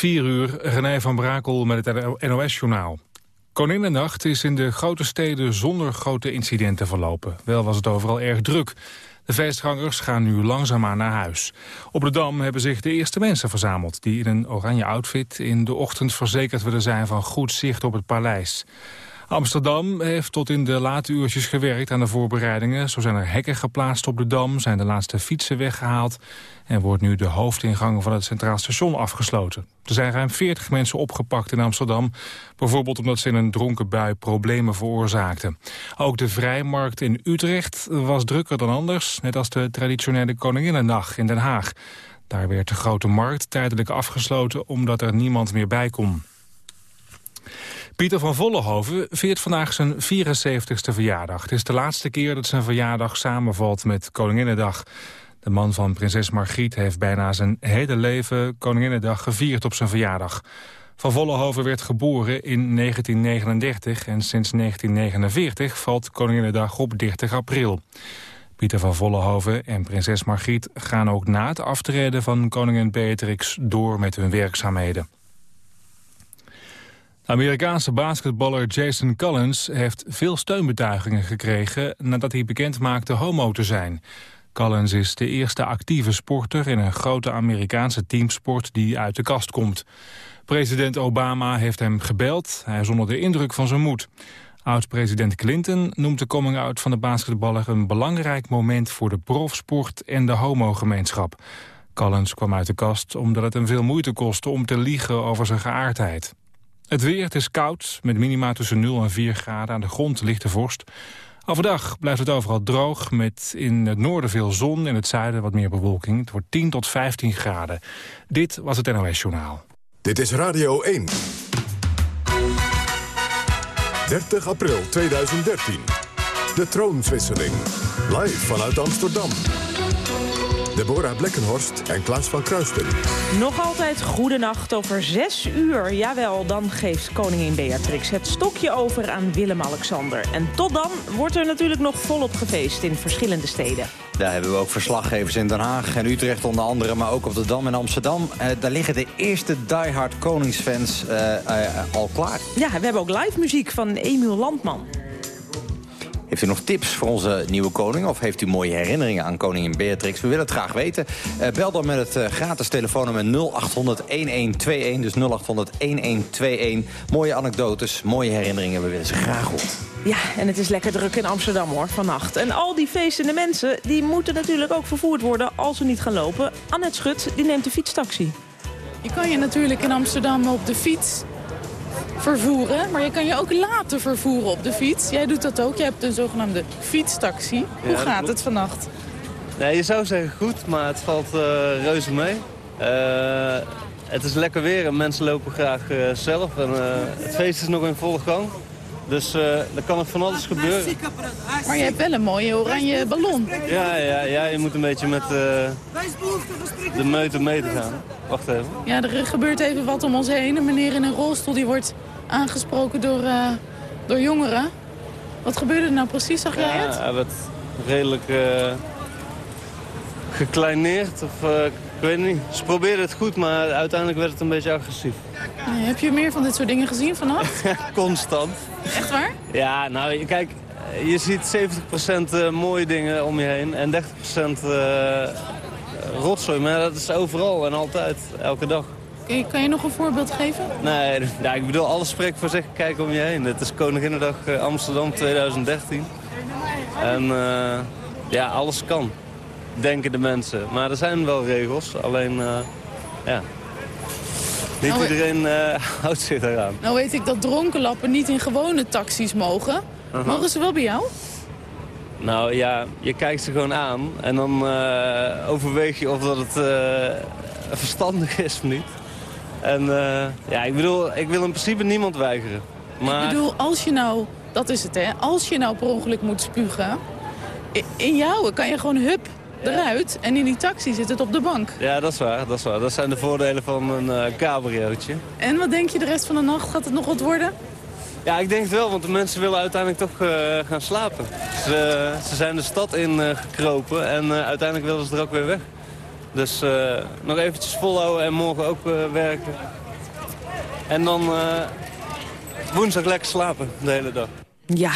4 uur, René van Brakel met het NOS-journaal. Koninginnenacht is in de grote steden zonder grote incidenten verlopen. Wel was het overal erg druk. De feestgangers gaan nu langzaamaan naar huis. Op de Dam hebben zich de eerste mensen verzameld... die in een oranje outfit in de ochtend verzekerd willen zijn... van goed zicht op het paleis. Amsterdam heeft tot in de late uurtjes gewerkt aan de voorbereidingen. Zo zijn er hekken geplaatst op de Dam, zijn de laatste fietsen weggehaald... en wordt nu de hoofdingang van het Centraal Station afgesloten. Er zijn ruim 40 mensen opgepakt in Amsterdam... bijvoorbeeld omdat ze in een dronken bui problemen veroorzaakten. Ook de Vrijmarkt in Utrecht was drukker dan anders... net als de traditionele Koninginnendag in Den Haag. Daar werd de Grote Markt tijdelijk afgesloten omdat er niemand meer bij kon. Pieter van Vollenhoven viert vandaag zijn 74ste verjaardag. Het is de laatste keer dat zijn verjaardag samenvalt met Koninginnedag. De man van prinses Margriet heeft bijna zijn hele leven Koninginnedag gevierd op zijn verjaardag. Van Vollenhoven werd geboren in 1939 en sinds 1949 valt Koninginnedag op 30 april. Pieter van Vollenhoven en prinses Margriet gaan ook na het aftreden van koningin Beatrix door met hun werkzaamheden. Amerikaanse basketballer Jason Collins heeft veel steunbetuigingen gekregen nadat hij bekend maakte homo te zijn. Collins is de eerste actieve sporter in een grote Amerikaanse teamsport die uit de kast komt. President Obama heeft hem gebeld, hij is onder de indruk van zijn moed. Oud-president Clinton noemt de coming-out van de basketballer een belangrijk moment voor de profsport en de homogemeenschap. Collins kwam uit de kast omdat het hem veel moeite kostte om te liegen over zijn geaardheid. Het weer, is koud, met minima tussen 0 en 4 graden. Aan de grond ligt de vorst. Overdag blijft het overal droog, met in het noorden veel zon... in het zuiden wat meer bewolking. Het wordt 10 tot 15 graden. Dit was het NOS Journaal. Dit is Radio 1. 30 april 2013. De troonswisseling. Live vanuit Amsterdam. Deborah Blekkenhorst en Klaas van Kruisten. Nog altijd goede nacht over zes uur. Jawel, dan geeft koningin Beatrix het stokje over aan Willem-Alexander. En tot dan wordt er natuurlijk nog volop gefeest in verschillende steden. Daar hebben we ook verslaggevers in Den Haag en Utrecht onder andere... maar ook op de Dam in Amsterdam. Uh, daar liggen de eerste diehard koningsfans uh, uh, al klaar. Ja, we hebben ook live muziek van Emiel Landman. Heeft u nog tips voor onze nieuwe koning? Of heeft u mooie herinneringen aan koningin Beatrix? We willen het graag weten. Uh, bel dan met het uh, gratis telefoonnummer 0800-1121. Dus 0800-1121. Mooie anekdotes, mooie herinneringen. We willen ze graag horen. Ja, en het is lekker druk in Amsterdam hoor, vannacht. En al die feestende mensen, die moeten natuurlijk ook vervoerd worden als ze niet gaan lopen. Annette Schut, die neemt de fietstaxi. Je kan je natuurlijk in Amsterdam op de fiets vervoeren. Maar je kan je ook laten vervoeren op de fiets. Jij doet dat ook. Je hebt een zogenaamde fietstaxi. Hoe gaat het vannacht? Nee, je zou zeggen goed, maar het valt uh, reuze mee. Uh, het is lekker weer en mensen lopen graag uh, zelf. En, het feest is nog in volle gang. Dus uh, er kan er van alles gebeuren. Maar je hebt wel een mooie oranje ballon. Ja, ja, ja je moet een beetje met uh, de meute mee te gaan. Wacht even. Ja, er gebeurt even wat om ons heen. Een meneer in een rolstoel die wordt aangesproken door, uh, door jongeren. Wat gebeurde er nou precies, zag jij het? Ja, hij werd redelijk gekleineerd. Of, ik weet niet. Ze probeerden het goed, maar uiteindelijk werd het een beetje agressief. Nee, heb je meer van dit soort dingen gezien vannacht? Constant. Echt waar? Ja, nou kijk, je ziet 70% mooie dingen om je heen en 30% uh, rotzooi. Maar dat is overal en altijd, elke dag. Okay, kan je nog een voorbeeld geven? Nee, ja, ik bedoel, alles spreekt voor zich. Kijk om je heen. Het is Koninginnedag Amsterdam 2013. En uh, ja, alles kan, denken de mensen. Maar er zijn wel regels, alleen uh, ja, niet nou, iedereen uh, houdt zich eraan. Nou weet ik dat dronkenlappen niet in gewone taxis mogen. Uh -huh. Mogen ze wel bij jou? Nou ja, je kijkt ze gewoon aan en dan uh, overweeg je of dat het uh, verstandig is of niet. En ja, ik bedoel, ik wil in principe niemand weigeren. Maar... Ik bedoel, als je nou, dat is het hè, als je nou per ongeluk moet spugen... in jou kan je gewoon hup eruit en in die taxi zit het op de bank. Ja, dat is waar. Dat, is waar. dat zijn de voordelen van een uh, cabriootje. En wat denk je de rest van de nacht? Gaat het nog wat worden? Ja, ik denk het wel, want de mensen willen uiteindelijk toch uh, gaan slapen. Ze, ze, zijn de stad in uh, gekropen en uiteindelijk willen ze er ook weer weg. Dus nog eventjes volhouden en morgen ook werken. En dan uh, woensdag lekker slapen de hele dag. Ja,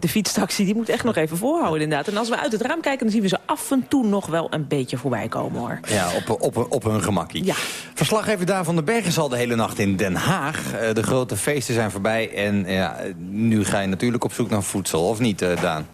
de fietstaxi die moet echt nog even voorhouden inderdaad. En als we uit het raam kijken, dan zien we ze af en toe nog wel een beetje voorbij komen hoor. Ja, op, op, op hun gemakkie. Ja. Verslaggever Daan van den Berg is al de hele nacht in Den Haag. Uh, de grote feesten zijn voorbij en ja, nu ga je natuurlijk op zoek naar voedsel, of niet uh, Daan?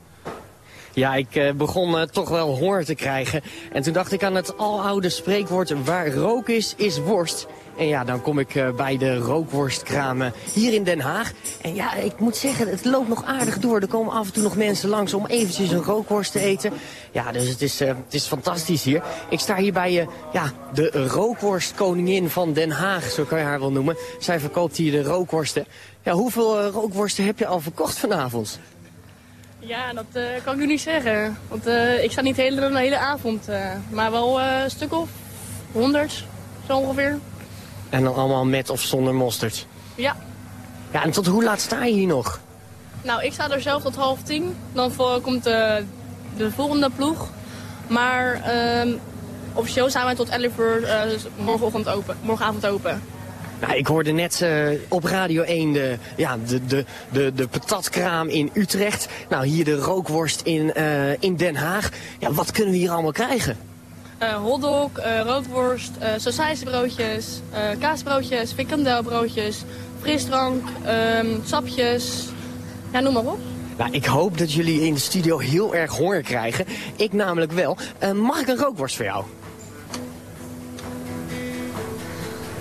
Ja, ik begon uh, toch wel honger te krijgen. En toen dacht ik aan het aloude spreekwoord... waar rook is, is worst. En ja, dan kom ik uh, bij de rookworstkramen hier in Den Haag. En ja, ik moet zeggen, het loopt nog aardig door. Er komen af en toe nog mensen langs om eventjes een rookworst te eten. Ja, dus het is, het is fantastisch hier. Ik sta hier bij ja, de rookworstkoningin van Den Haag, zo kan je haar wel noemen. Zij verkoopt hier de rookworsten. Ja, hoeveel rookworsten heb je al verkocht vanavond? Ja, dat uh, kan ik nu niet zeggen. Want uh, ik sta niet de hele, de hele avond. Uh, maar wel een stuk of honderd, zo ongeveer. En dan allemaal met of zonder mosterd? Ja. Ja, en tot hoe laat sta je hier nog? Nou, ik sta er zelf tot half tien. Dan komt de, de volgende ploeg. Maar ehm, officieel zijn wij tot 11 uur morgenochtend open, morgenavond open. Nou, ik hoorde net uh, op Radio 1 de, ja, de, de, de, de patatkraam in Utrecht. Nou, hier de rookworst in, uh, in Den Haag. Ja, wat kunnen we hier allemaal krijgen? Uh, hotdog, rookworst, sausijsbroodjes, kaasbroodjes, frikandelbroodjes, frisdrank, um, sapjes. Ja, noem maar op. Nou, ik hoop dat jullie in de studio heel erg honger krijgen. Ik namelijk wel. mag ik een rookworst voor jou?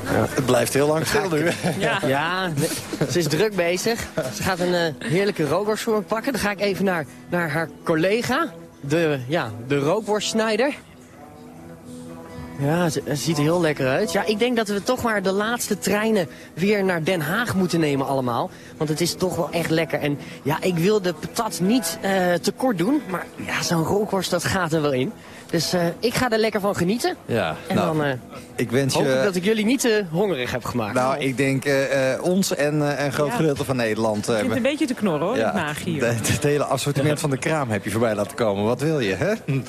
Ja. Het blijft heel lang stil nu. Ja. ja, ze is druk bezig. Ze gaat een uh, heerlijke rookworst pakken. Dan ga ik even naar, naar haar collega, de, ja, de rookworstsnijder. Ja, ze, ziet er heel lekker uit. Ja, ik denk dat we toch maar de laatste treinen weer naar Den Haag moeten nemen allemaal. Want het is toch wel echt lekker. En ja, ik wil de patat niet uh, tekort doen. Maar ja, zo'n rookworst, dat gaat er wel in. Dus uh, ik ga er lekker van genieten. Ja, en nou, dan uh, ik wens hoop je, ik dat ik jullie niet uh, hongerig heb gemaakt. Nou, ik denk ons en een groot ja. gedeelte van Nederland. Het begint een beetje te knorren hoor, ja, het maag hier. Het, het hele assortiment van de kraam heb je voorbij laten komen. Wat wil je, hè?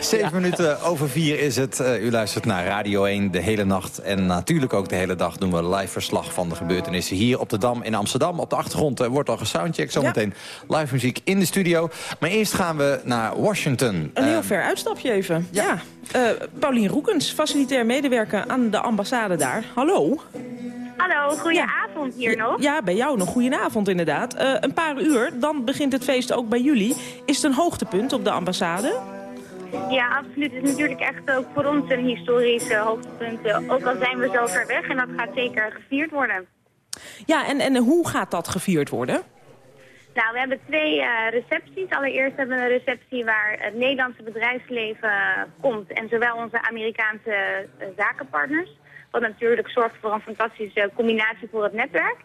Zeven ja. minuten over vier is het. u luistert naar Radio 1 de hele nacht. En natuurlijk ook de hele dag doen we live verslag van de gebeurtenissen hier op de Dam in Amsterdam. Op de achtergrond wordt al gesoundcheckt. Zometeen live muziek in de studio. Maar eerst gaan we naar Washington. Een heel ver uitstapje even. Ja. Uh, Paulien Roekens, facilitair medewerker aan de ambassade daar. Hallo. Hallo, goedenavond hier nog. Ja, bij jou nog. Goedenavond inderdaad. Uh, een paar uur, dan begint het feest ook bij jullie. Is het een hoogtepunt op de ambassade? Ja, absoluut. Het is natuurlijk echt ook voor ons een historisch hoogtepunt. Ook al zijn we zo ver weg en dat gaat zeker gevierd worden. Ja, en, en hoe gaat dat gevierd worden? Nou, we hebben twee uh, recepties. Allereerst hebben we een receptie waar het Nederlandse bedrijfsleven komt en zowel onze Amerikaanse uh, zakenpartners. Wat natuurlijk zorgt voor een fantastische combinatie voor het netwerk.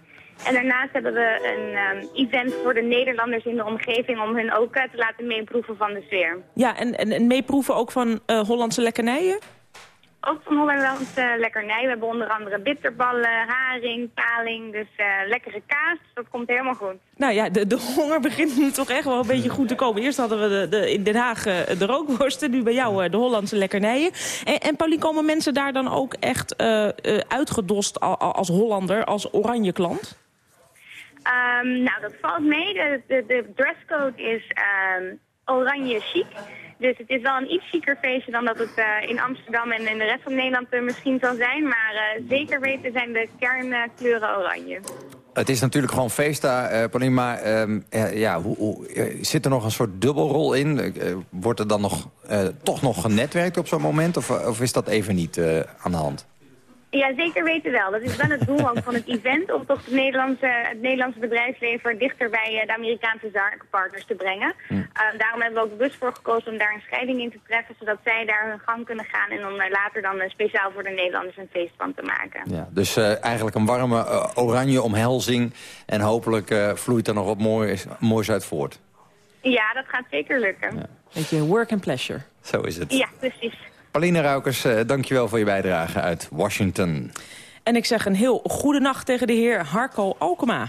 En daarnaast hebben we een event voor de Nederlanders in de omgeving om hun ook te laten meeproeven van de sfeer. Ja, en, en, en meeproeven ook van Hollandse lekkernijen? Ook van Hollandse uh, lekkernij. We hebben onder andere bitterballen, haring, paling, dus uh, lekkere kaas. Dat komt helemaal goed. Nou ja, de, de honger begint nu toch echt wel een beetje goed te komen. Eerst hadden we de, de in Den Haag uh, de rookworsten, nu bij jou de Hollandse lekkernijen. En, en Paulien, komen mensen daar dan ook echt uitgedost als Hollander, als oranje klant? Um, nou, dat valt mee. De, de, de dresscode is um, oranje chic. Dus het is wel een iets chiquer feestje dan dat het uh, in Amsterdam en in de rest van Nederland misschien zal zijn. Maar uh, zeker weten zijn de kernkleuren oranje. Het is natuurlijk gewoon feest daar, Pauline, maar um, ja, hoe, hoe, zit er nog een soort dubbelrol in? wordt er dan nog, toch nog genetwerkt op zo'n moment of, of, is dat even niet aan de hand? Ja, zeker weten wel. Dat is wel het doel ook van het event, om toch het Nederlandse, het Nederlandse bedrijfsleven dichter bij de Amerikaanse zakenpartners te brengen. Hm. Uh, daarom hebben we ook bewust voor gekozen om daar een scheiding in te treffen, zodat zij daar hun gang kunnen gaan en om uh, later dan uh, speciaal voor de Nederlanders een feest van te maken. Ja, dus eigenlijk een warme oranje omhelzing en hopelijk vloeit er nog wat moois, moois uit voort. Ja, dat gaat zeker lukken. Ja. Beetje work and pleasure. Zo is het. Ja, precies. Pauline Raukers, uh, dankjewel voor je bijdrage uit Washington. En ik zeg een heel goede nacht tegen de heer Harko Alkema.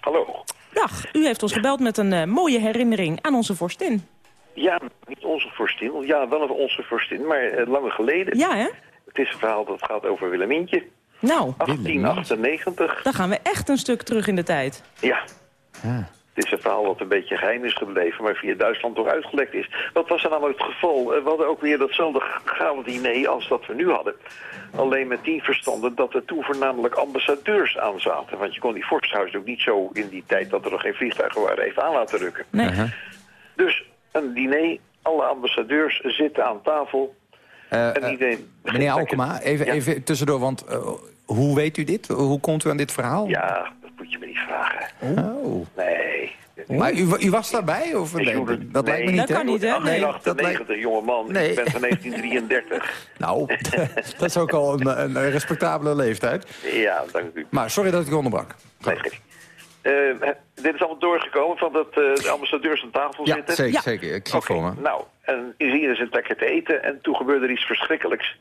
Hallo. Dag, u heeft ons gebeld met een uh, mooie herinnering aan onze vorstin. Ja, niet onze vorstin. Ja, wel onze vorstin, maar uh, lange geleden. Ja, hè? Het is een verhaal dat gaat over Willemintje. Nou, 1898. dan gaan we echt een stuk terug in de tijd. Ja. Het is een verhaal wat een beetje geheim is gebleven, maar via Duitsland toch uitgelekt is. Wat was er namelijk het geval? Eh, We hadden ook weer datzelfde gala diner als dat we nu hadden. Alleen met die verstanden dat er toen voornamelijk ambassadeurs aan zaten. Want je kon die vorsthuis ook niet zo in die tijd dat er nog geen vliegtuigen waren even aan laten rukken. Nee. Dus een diner, alle ambassadeurs zitten aan tafel. Eh, en iedereen... Meneer Alkema, even, Ja. even tussendoor, want hoe weet u dit? Hoe komt u aan dit verhaal? Ja, dat moet je me niet vragen. Oh. Nee. Maar u, u was daarbij? Of, nee, dat lijkt me nee. niet, Dat kan niet, hè? Nee. 98, jonge man. Nee. Ik ben van 1933. Nou, dat is ook al een, een respectabele leeftijd. ja, dank u. Maar sorry dat ik u onderbrak. Nee. Eh, dit is allemaal doorgekomen van dat eh, de ambassadeurs aan tafel Ja, zitten. zeker, Ja. zeker. Ik zie Oké, voor me. nou, en iedereen zit lekker te eten en toen gebeurde er iets verschrikkelijks.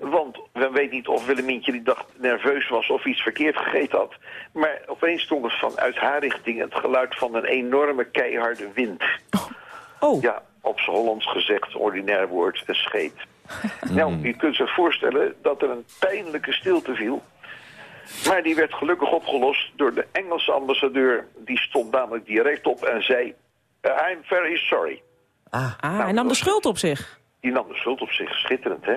Want we weten niet of Willemientje die dag nerveus was of iets verkeerd gegeten had. Maar opeens stond er vanuit haar richting het geluid van een enorme keiharde wind. Oh, Ja, op z'n Hollands gezegd, ordinair woord, een scheet. Nou, je kunt zich voorstellen dat er een pijnlijke stilte viel. Maar die werd gelukkig opgelost door de Engelse ambassadeur. Die stond namelijk direct op en zei... "Uh, I'm very sorry. ah, hij nam de schuld op zich. Die nam de schuld op zich. Schitterend, hè?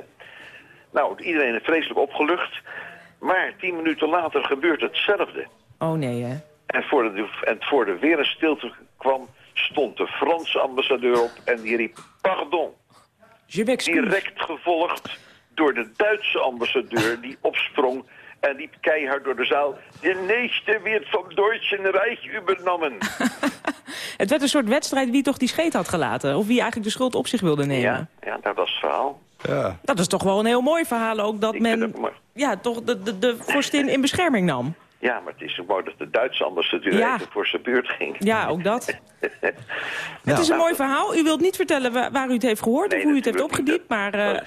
Nou, iedereen is vreselijk opgelucht. Maar tien minuten later gebeurt hetzelfde. Oh nee, hè. En voor de, en voor de weer een stilte kwam... stond de Franse ambassadeur op en die riep... Pardon. Direct gevolgd door de Duitse ambassadeur die opsprong en liep keihard door de zaal. De nächste wird vom Deutschen Reich übernommen. Het werd een soort wedstrijd wie toch die scheet had gelaten. Of wie eigenlijk de schuld op zich wilde nemen. Ja, ja, dat is het verhaal. Ja. Dat is toch wel een heel mooi verhaal ook. Dat Ik men ja, toch de, de, de vorstin in bescherming nam. Ja, maar het is zo mooi dat de Duitse ambassadeur Ja. even voor zijn beurt ging. Ja, ook dat. Het Nou, is een mooi verhaal. U wilt niet vertellen waar, waar u het heeft gehoord Nee, of hoe u het niet. opgediept. Maar eh,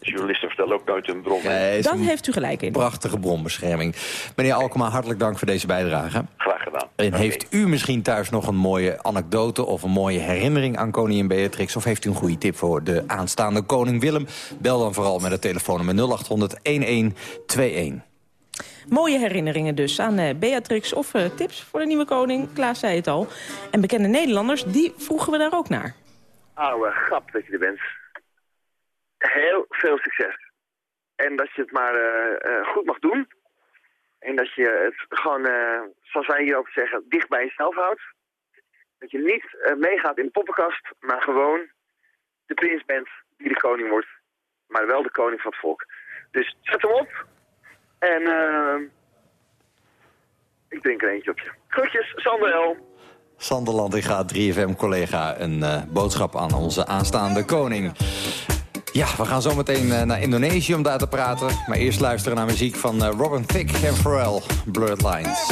Journalisten vertellen ook nooit hun bron. Nee, dat heeft u gelijk in. prachtige bronbescherming. Meneer Alkema, hartelijk dank voor deze bijdrage. Graag gedaan. En heeft u misschien thuis nog een mooie anekdote of een mooie herinnering aan koningin Beatrix? Of heeft u een goede tip voor de aanstaande koning Willem? Bel dan vooral met het telefoonnummer 0800 1121. Mooie herinneringen dus aan eh, Beatrix of eh, tips voor de nieuwe koning. Klaas zei het al. En bekende Nederlanders, die vroegen we daar ook naar. Oude grap dat je er bent. Heel veel succes. En dat je het maar eh, eh, goed mag doen. En dat je het gewoon, eh, zoals wij hier ook zeggen, dicht bij jezelf houdt. Dat je niet meegaat in de poppenkast, maar gewoon de prins bent die de koning wordt. Maar wel de koning van het volk. Dus zet hem op. En ik drink er eentje op je. Groetjes, Sander L. Sander Landinga, 3FM-collega, een boodschap aan onze aanstaande koning. Ja, we gaan zo meteen eh, naar Indonesië om daar te praten. Maar eerst luisteren naar muziek van eh, Robin Thicke en Pharrell, Blurred Lines.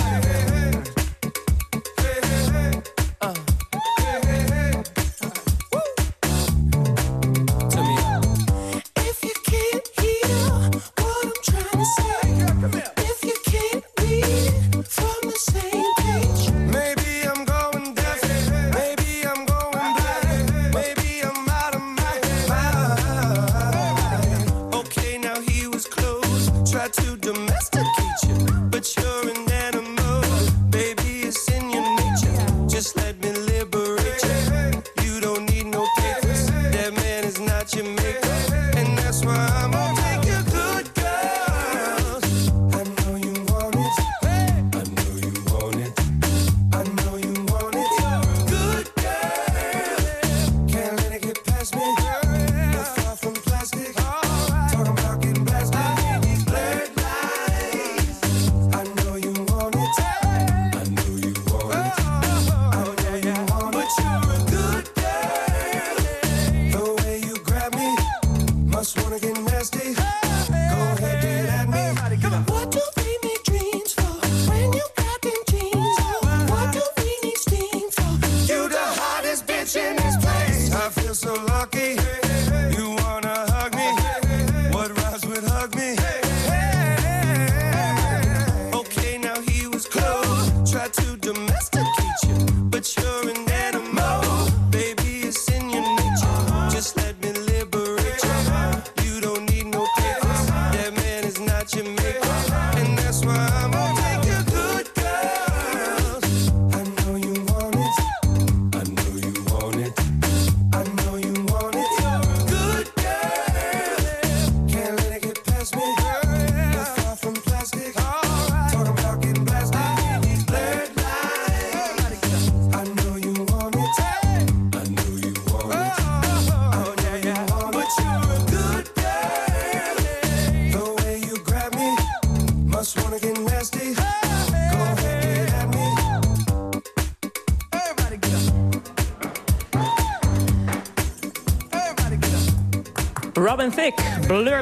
That you make.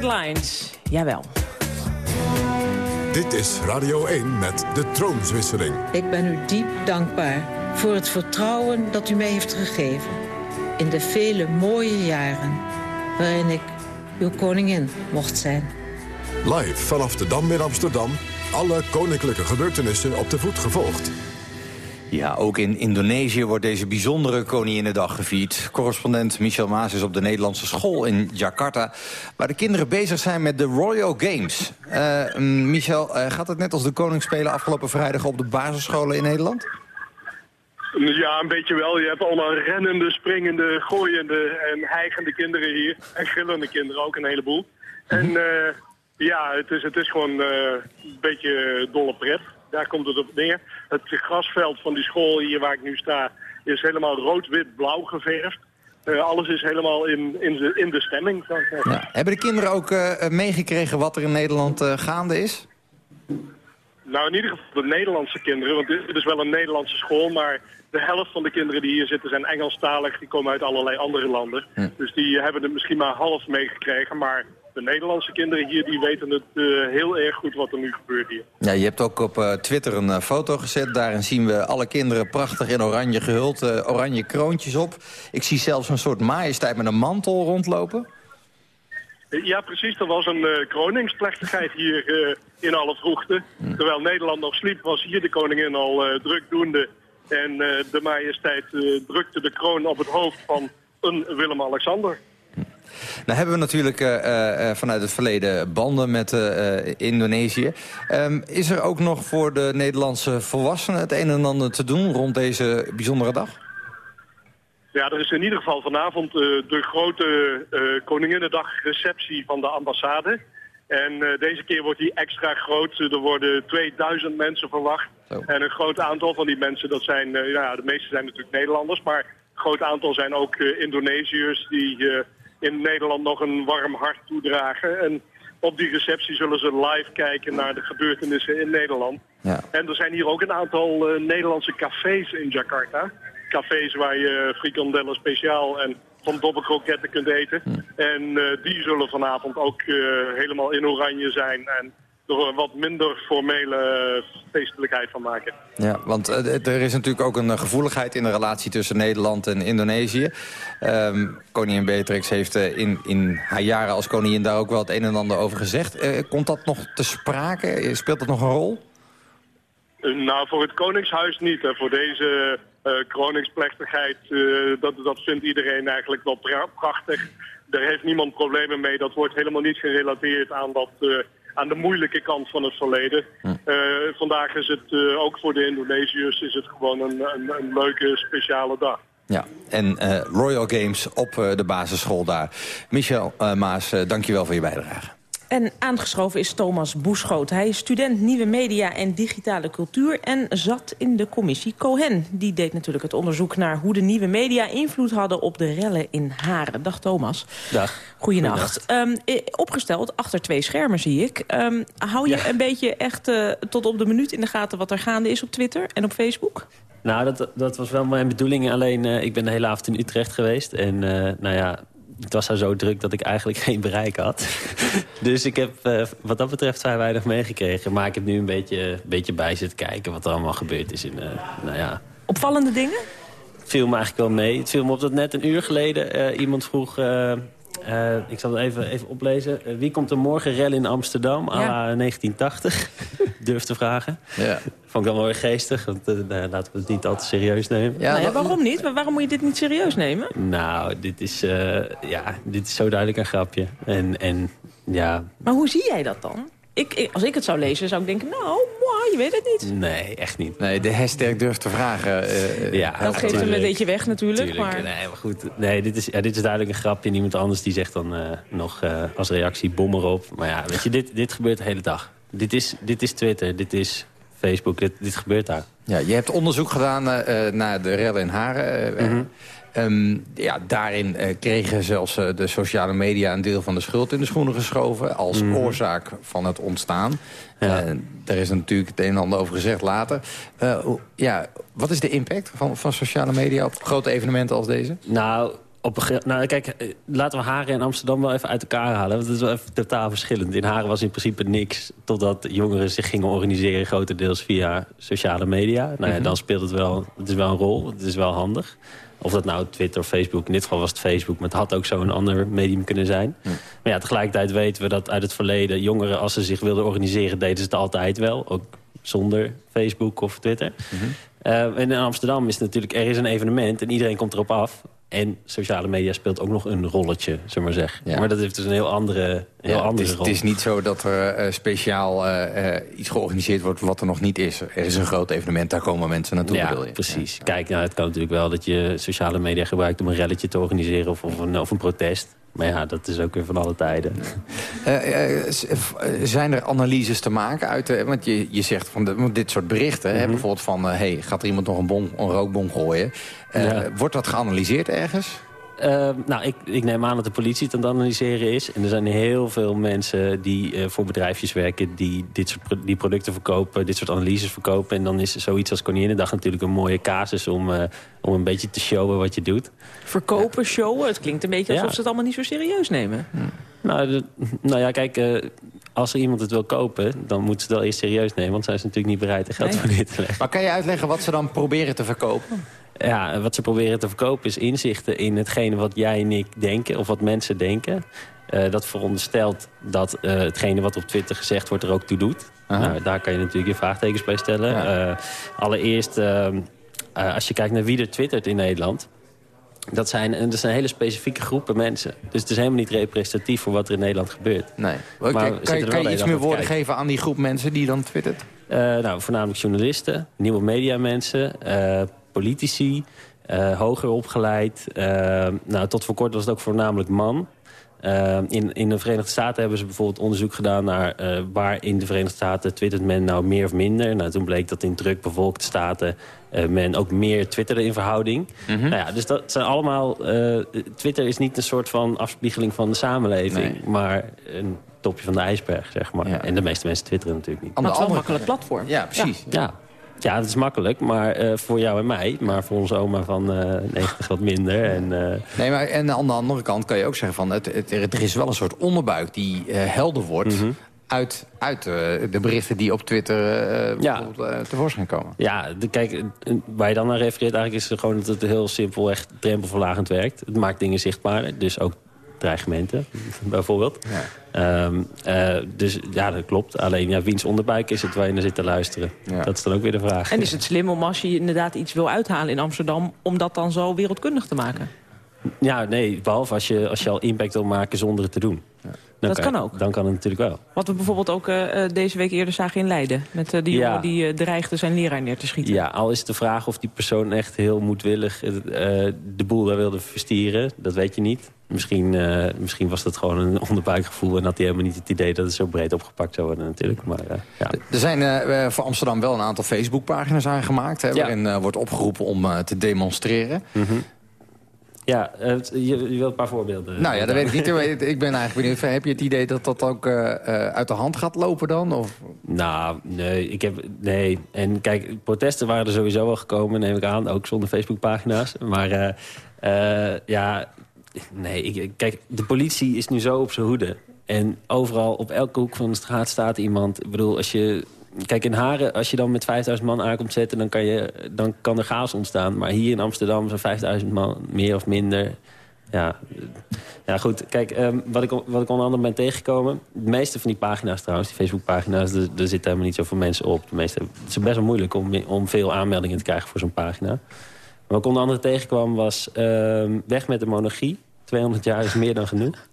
Blurred Lines. Jawel. Dit is Radio 1 met de troonswisseling. Ik ben u diep dankbaar voor het vertrouwen dat u mij heeft gegeven... in de vele mooie jaren waarin ik uw koningin mocht zijn. Live vanaf de Dam in Amsterdam. Alle koninklijke gebeurtenissen op de voet gevolgd. Ja, ook in Indonesië wordt deze bijzondere Koninginnedag gevierd. Correspondent Michel Maas is op de Nederlandse school in Jakarta... waar de kinderen bezig zijn met de Royal Games. Eh, mm, Michel, eh, gaat het net als de Koningsspelen afgelopen vrijdag... op de basisscholen in Nederland? Ja, een beetje wel. Je hebt allemaal rennende, springende, gooiende en hijgende kinderen hier. En gillende kinderen ook een heleboel. En eh, ja, het is, het is gewoon een beetje dolle pret. Daar komt het op neer. Het grasveld van die school hier waar ik nu sta is helemaal rood-wit-blauw geverfd. Eh, alles is helemaal in, in, de, in de stemming, zou ik zeggen. Ja. Hebben de kinderen ook eh, meegekregen wat er in Nederland eh, gaande is? Nou, in ieder geval de Nederlandse kinderen, want dit is wel een Nederlandse school, maar de helft van de kinderen die hier zitten zijn Engelstalig, die komen uit allerlei andere landen. Dus die hebben het misschien maar half meegekregen, maar de Nederlandse kinderen hier, die weten het eh, heel erg goed wat er nu gebeurt hier. Ja, je hebt ook op eh, Twitter een eh, foto gezet. Daarin zien we alle kinderen prachtig in oranje gehuld, eh, oranje kroontjes op. Ik zie zelfs een soort majesteit met een mantel rondlopen. Ja, precies. Er was een kroningsplechtigheid hier in alle vroegte. Terwijl Nederland nog sliep, was hier de koningin al drukdoende. En de majesteit drukte de kroon op het hoofd van een Willem-Alexander. Nou hebben we natuurlijk eh, eh, eh, vanuit het verleden banden met Indonesië. Ehm, is er ook nog voor de Nederlandse volwassenen het een en ander te doen rond deze bijzondere dag? Ja, er is in ieder geval vanavond de grote eh Koninginnedag receptie van de ambassade. En deze keer wordt die extra groot. Er worden 2000 mensen verwacht. En een groot aantal van die mensen, dat zijn, ja, de meeste zijn natuurlijk Nederlanders, maar een groot aantal zijn ook Indonesiërs die in Nederland nog een warm hart toedragen. En op die receptie zullen ze live kijken naar de gebeurtenissen in Nederland. Ja. En er zijn hier ook een aantal eh, Nederlandse cafés in Jakarta. Cafés waar je frikandellen speciaal en van dobbelkroketten kunt eten. En eh, die zullen vanavond ook eh, helemaal in oranje zijn en er een wat minder formele feestelijkheid van maken. Ja, want eh, er is natuurlijk ook een eh, gevoeligheid in de relatie tussen Nederland en Indonesië. Ehm, koningin Beatrix heeft eh, in, in haar jaren als koningin daar ook wel het een en ander over gezegd. Eh, komt dat nog te sprake? Speelt dat nog een rol? Nou, voor het Koningshuis niet. Hè. Voor deze kroningsplechtigheid, eh, dat, dat vindt iedereen eigenlijk wel pra- prachtig. Daar heeft niemand problemen mee. Dat wordt helemaal niet gerelateerd aan, dat, aan de moeilijke kant van het verleden. Eh, vandaag is het eh, ook voor de Indonesiërs is het gewoon een, een, een leuke, speciale dag. Ja, en eh, Royal Games op de basisschool daar. Michel Maas, dankjewel voor je bijdrage. En aangeschoven is Thomas Boeschoot. Hij is student Nieuwe Media en Digitale Cultuur... en zat in de commissie Cohen. Die deed natuurlijk het onderzoek naar hoe de nieuwe media... invloed hadden op de rellen in Haren. Dag Thomas. Dag. Goedenacht. Ehm, eh, opgesteld achter twee schermen, zie ik. Ehm, hou je Ja. een beetje echt eh, tot op de minuut in de gaten... wat er gaande is op Twitter en op Facebook? Nou, dat, dat was wel mijn bedoeling. Alleen, eh, ik ben de hele avond in Utrecht geweest. En nou ja, het was daar zo druk dat ik eigenlijk geen bereik had. dus ik heb eh, wat dat betreft vrij weinig meegekregen. Maar ik heb nu een beetje, beetje bij zitten kijken wat er allemaal gebeurd is. In, eh, nou ja, Opvallende dingen? het viel me eigenlijk wel mee. Het viel me op dat net een uur geleden eh, iemand vroeg... eh, ik zal het even, even oplezen. Eh, wie komt er morgen rel in Amsterdam? à la 1980. Durf te vragen. Ja. Vond ik dan wel weer geestig. Want eh, nou, laten we het niet al te serieus nemen. nou ja, waarom niet? Maar waarom moet je dit niet serieus nemen? Nou, dit is, eh, ja, dit is zo duidelijk een grapje. En, en ja, Maar hoe zie jij dat dan? Ik, ik- als ik het zou lezen, zou ik denken, nou, moi, je weet het niet. Nee, echt niet. Nee, de hashtag durft te vragen. eh, Ja, Dat geeft hem een beetje weg natuurlijk. Maar... nee, maar goed. Nee, dit is, ja, dit is duidelijk een grapje. Niemand anders die zegt dan eh, nog eh, als reactie bom erop. Maar ja, weet je, dit, dit gebeurt de hele dag. Dit is, dit is Twitter, dit is Facebook, dit, dit gebeurt daar. Ja, je hebt onderzoek gedaan eh, eh, naar de rellen in Haren. eh, Mhm. Ehm, ja, daarin eh, kregen zelfs eh, de sociale media een deel van de schuld in de schoenen geschoven... als Mhm. oorzaak van het ontstaan. Eh, daar is natuurlijk het een en ander over gezegd later. Ja, wat is de impact van, van sociale media op grote evenementen als deze? Nou, op nou, kijk, laten we Haren en Amsterdam wel even uit elkaar halen. Want het is wel even totaal verschillend. In Haren was in principe niks... totdat jongeren zich gingen organiseren... grotendeels via sociale media. Nou ja, Mhm. dan speelt het wel... Het is wel een rol, het is wel handig. Of dat nou Twitter of Facebook... in dit geval was het Facebook... maar het had ook zo'n ander medium kunnen zijn. Maar ja, tegelijkertijd weten we dat uit het verleden... jongeren, als ze zich wilden organiseren... deden ze het altijd wel. Ook zonder Facebook of Twitter. Eh, en in Amsterdam is het natuurlijk, er is een evenement en iedereen komt erop af. En sociale media speelt ook nog een rolletje, zullen we maar zeggen. Ja. Maar dat heeft dus een heel andere, heel Ja, andere het, is, rol. het is niet zo dat er eh, speciaal eh, eh, iets georganiseerd wordt wat er nog niet is. Er is een groot evenement, daar komen mensen naartoe, ja, bedoel je? precies. Kijk, nou, het kan natuurlijk wel dat je sociale media gebruikt... om een relletje te organiseren of, of, een, of een protest. Maar ja, dat is ook weer van alle tijden. Eh, eh, eh, zijn er analyses te maken uit... de- want je, je zegt van de, dit soort berichten... Mhm. hè, bijvoorbeeld van... hey, gaat er iemand nog een, bom, een rookbom gooien? Ja. Wordt dat geanalyseerd ergens? Eh, nou, ik, ik neem aan dat de politie het aan het analyseren is. En er zijn heel veel mensen die eh, voor bedrijfjes werken... Die, dit soort pro- die producten verkopen, dit soort analyses verkopen. En dan is zoiets als Koninginnedag natuurlijk een mooie casus... om, eh, om een beetje te showen wat je doet. Verkopen, showen, het klinkt een beetje alsof Ja. ze het allemaal niet zo serieus nemen. Nou, de- nou ja, kijk, eh, als er iemand het wil kopen... dan moeten ze het wel eerst serieus nemen... want zijn ze natuurlijk niet bereid er geld Nee. voor neer te leggen. Maar kan je uitleggen wat ze dan proberen te verkopen? Ja, wat ze proberen te verkopen is inzichten in hetgene wat jij en ik denken... of wat mensen denken. Eh, dat veronderstelt dat eh, hetgene wat op Twitter gezegd wordt er ook toe doet. Nou, daar kan je natuurlijk je vraagtekens bij stellen. Eh, allereerst, ehm, eh, als je kijkt naar wie er twittert in Nederland... Dat zijn, dat zijn hele specifieke groepen mensen. Dus het is helemaal niet representatief voor wat er in Nederland gebeurt. Nee. Maar kan, kan, er je iets meer woorden geven aan die groep mensen die dan twittert? Eh, nou, voornamelijk journalisten, nieuwe mediamensen, eh politici, eh, hoger opgeleid. Eh, nou, tot voor kort was het ook voornamelijk man. Eh, in, in de Verenigde Staten hebben ze bijvoorbeeld onderzoek gedaan naar eh, waar in de Verenigde Staten twittert men nou meer of minder. Nou, toen bleek dat in druk bevolkte staten eh, men ook meer twitterde in verhouding. Mhm. Nou ja, dus dat zijn allemaal. eh, Twitter is niet een soort van afspiegeling van de samenleving, Nee. maar een topje van de ijsberg, zeg maar. Ja. En de meeste mensen twitteren natuurlijk niet. Maar het is wel een andere- makkelijk platform. Ja, precies. Ja, ja het is makkelijk, maar eh, voor jou en mij. Maar voor onze oma van eh 90 wat minder. En, eh, Nee, maar en aan de andere kant kan je ook zeggen van... Het, het, er is wel een soort onderbuik die eh, helder wordt... Mhm. uit, uit eh, de berichten die op Twitter eh, Ja. eh, tevoorschijn komen. ja, de, kijk, eh, waar je dan naar refereert eigenlijk is gewoon dat het heel simpel echt drempelverlagend werkt. Het maakt dingen zichtbaarder, dus ook dreigementen bijvoorbeeld. Ehm, eh, dus ja, dat klopt. Alleen ja, wiens onderbuik is het waar je naar zit te luisteren? Ja. Dat is dan ook weer de vraag. En is het slim om als je inderdaad iets wil uithalen in Amsterdam... om dat dan zo wereldkundig te maken? Ja, nee, behalve als je, als je al impact wil maken zonder het te doen. Dan Dat kan ook. Dan kan het natuurlijk wel. Wat we bijvoorbeeld ook eh, eh, deze week eerder zagen in Leiden. Met eh, die Ja. jongen die dreigde zijn leraar neer te schieten. Ja, al is het de vraag of die persoon echt heel moedwillig eh, de boel daar wilde verstieren. Dat weet je niet. Misschien, eh, misschien was dat gewoon een onderbuikgevoel... en had hij helemaal niet het idee dat het zo breed opgepakt zou worden natuurlijk. Maar eh, ja. Er zijn voor Amsterdam wel een aantal Facebookpagina's aangemaakt... Hè, Ja. waarin wordt opgeroepen om eh, te demonstreren. Mhm. Ja, eh, je, je wilt een paar voorbeelden. Nou ja, dat weet ik niet. Ik ben eigenlijk benieuwd. Heb je het idee dat dat ook eh, eh, uit de hand gaat lopen dan? Of? Nou, nee, ik heb, nee. En kijk, protesten waren er sowieso wel gekomen, neem ik aan. Ook zonder Facebookpagina's. Maar ja, nee. Ik, kijk, de politie is nu zo op zijn hoede. En overal, op elke hoek van de straat staat iemand. Ik bedoel, als je... Kijk, in Haren, als je dan met 5000 man aankomt zetten... Dan kan, je, dan kan er chaos ontstaan. Maar hier in Amsterdam zijn 5000 man, meer of minder... Ja, ja goed. Kijk, ehm, wat, ik, wat ik onder andere ben tegengekomen... de meeste van die pagina's trouwens, die Facebookpagina's... er zitten helemaal niet zoveel mensen op. De meeste, het is best wel moeilijk om, om veel aanmeldingen te krijgen voor zo'n pagina. Maar wat ik onder andere tegenkwam was... ehm, weg met de monarchie. 200 jaar is meer dan genoeg.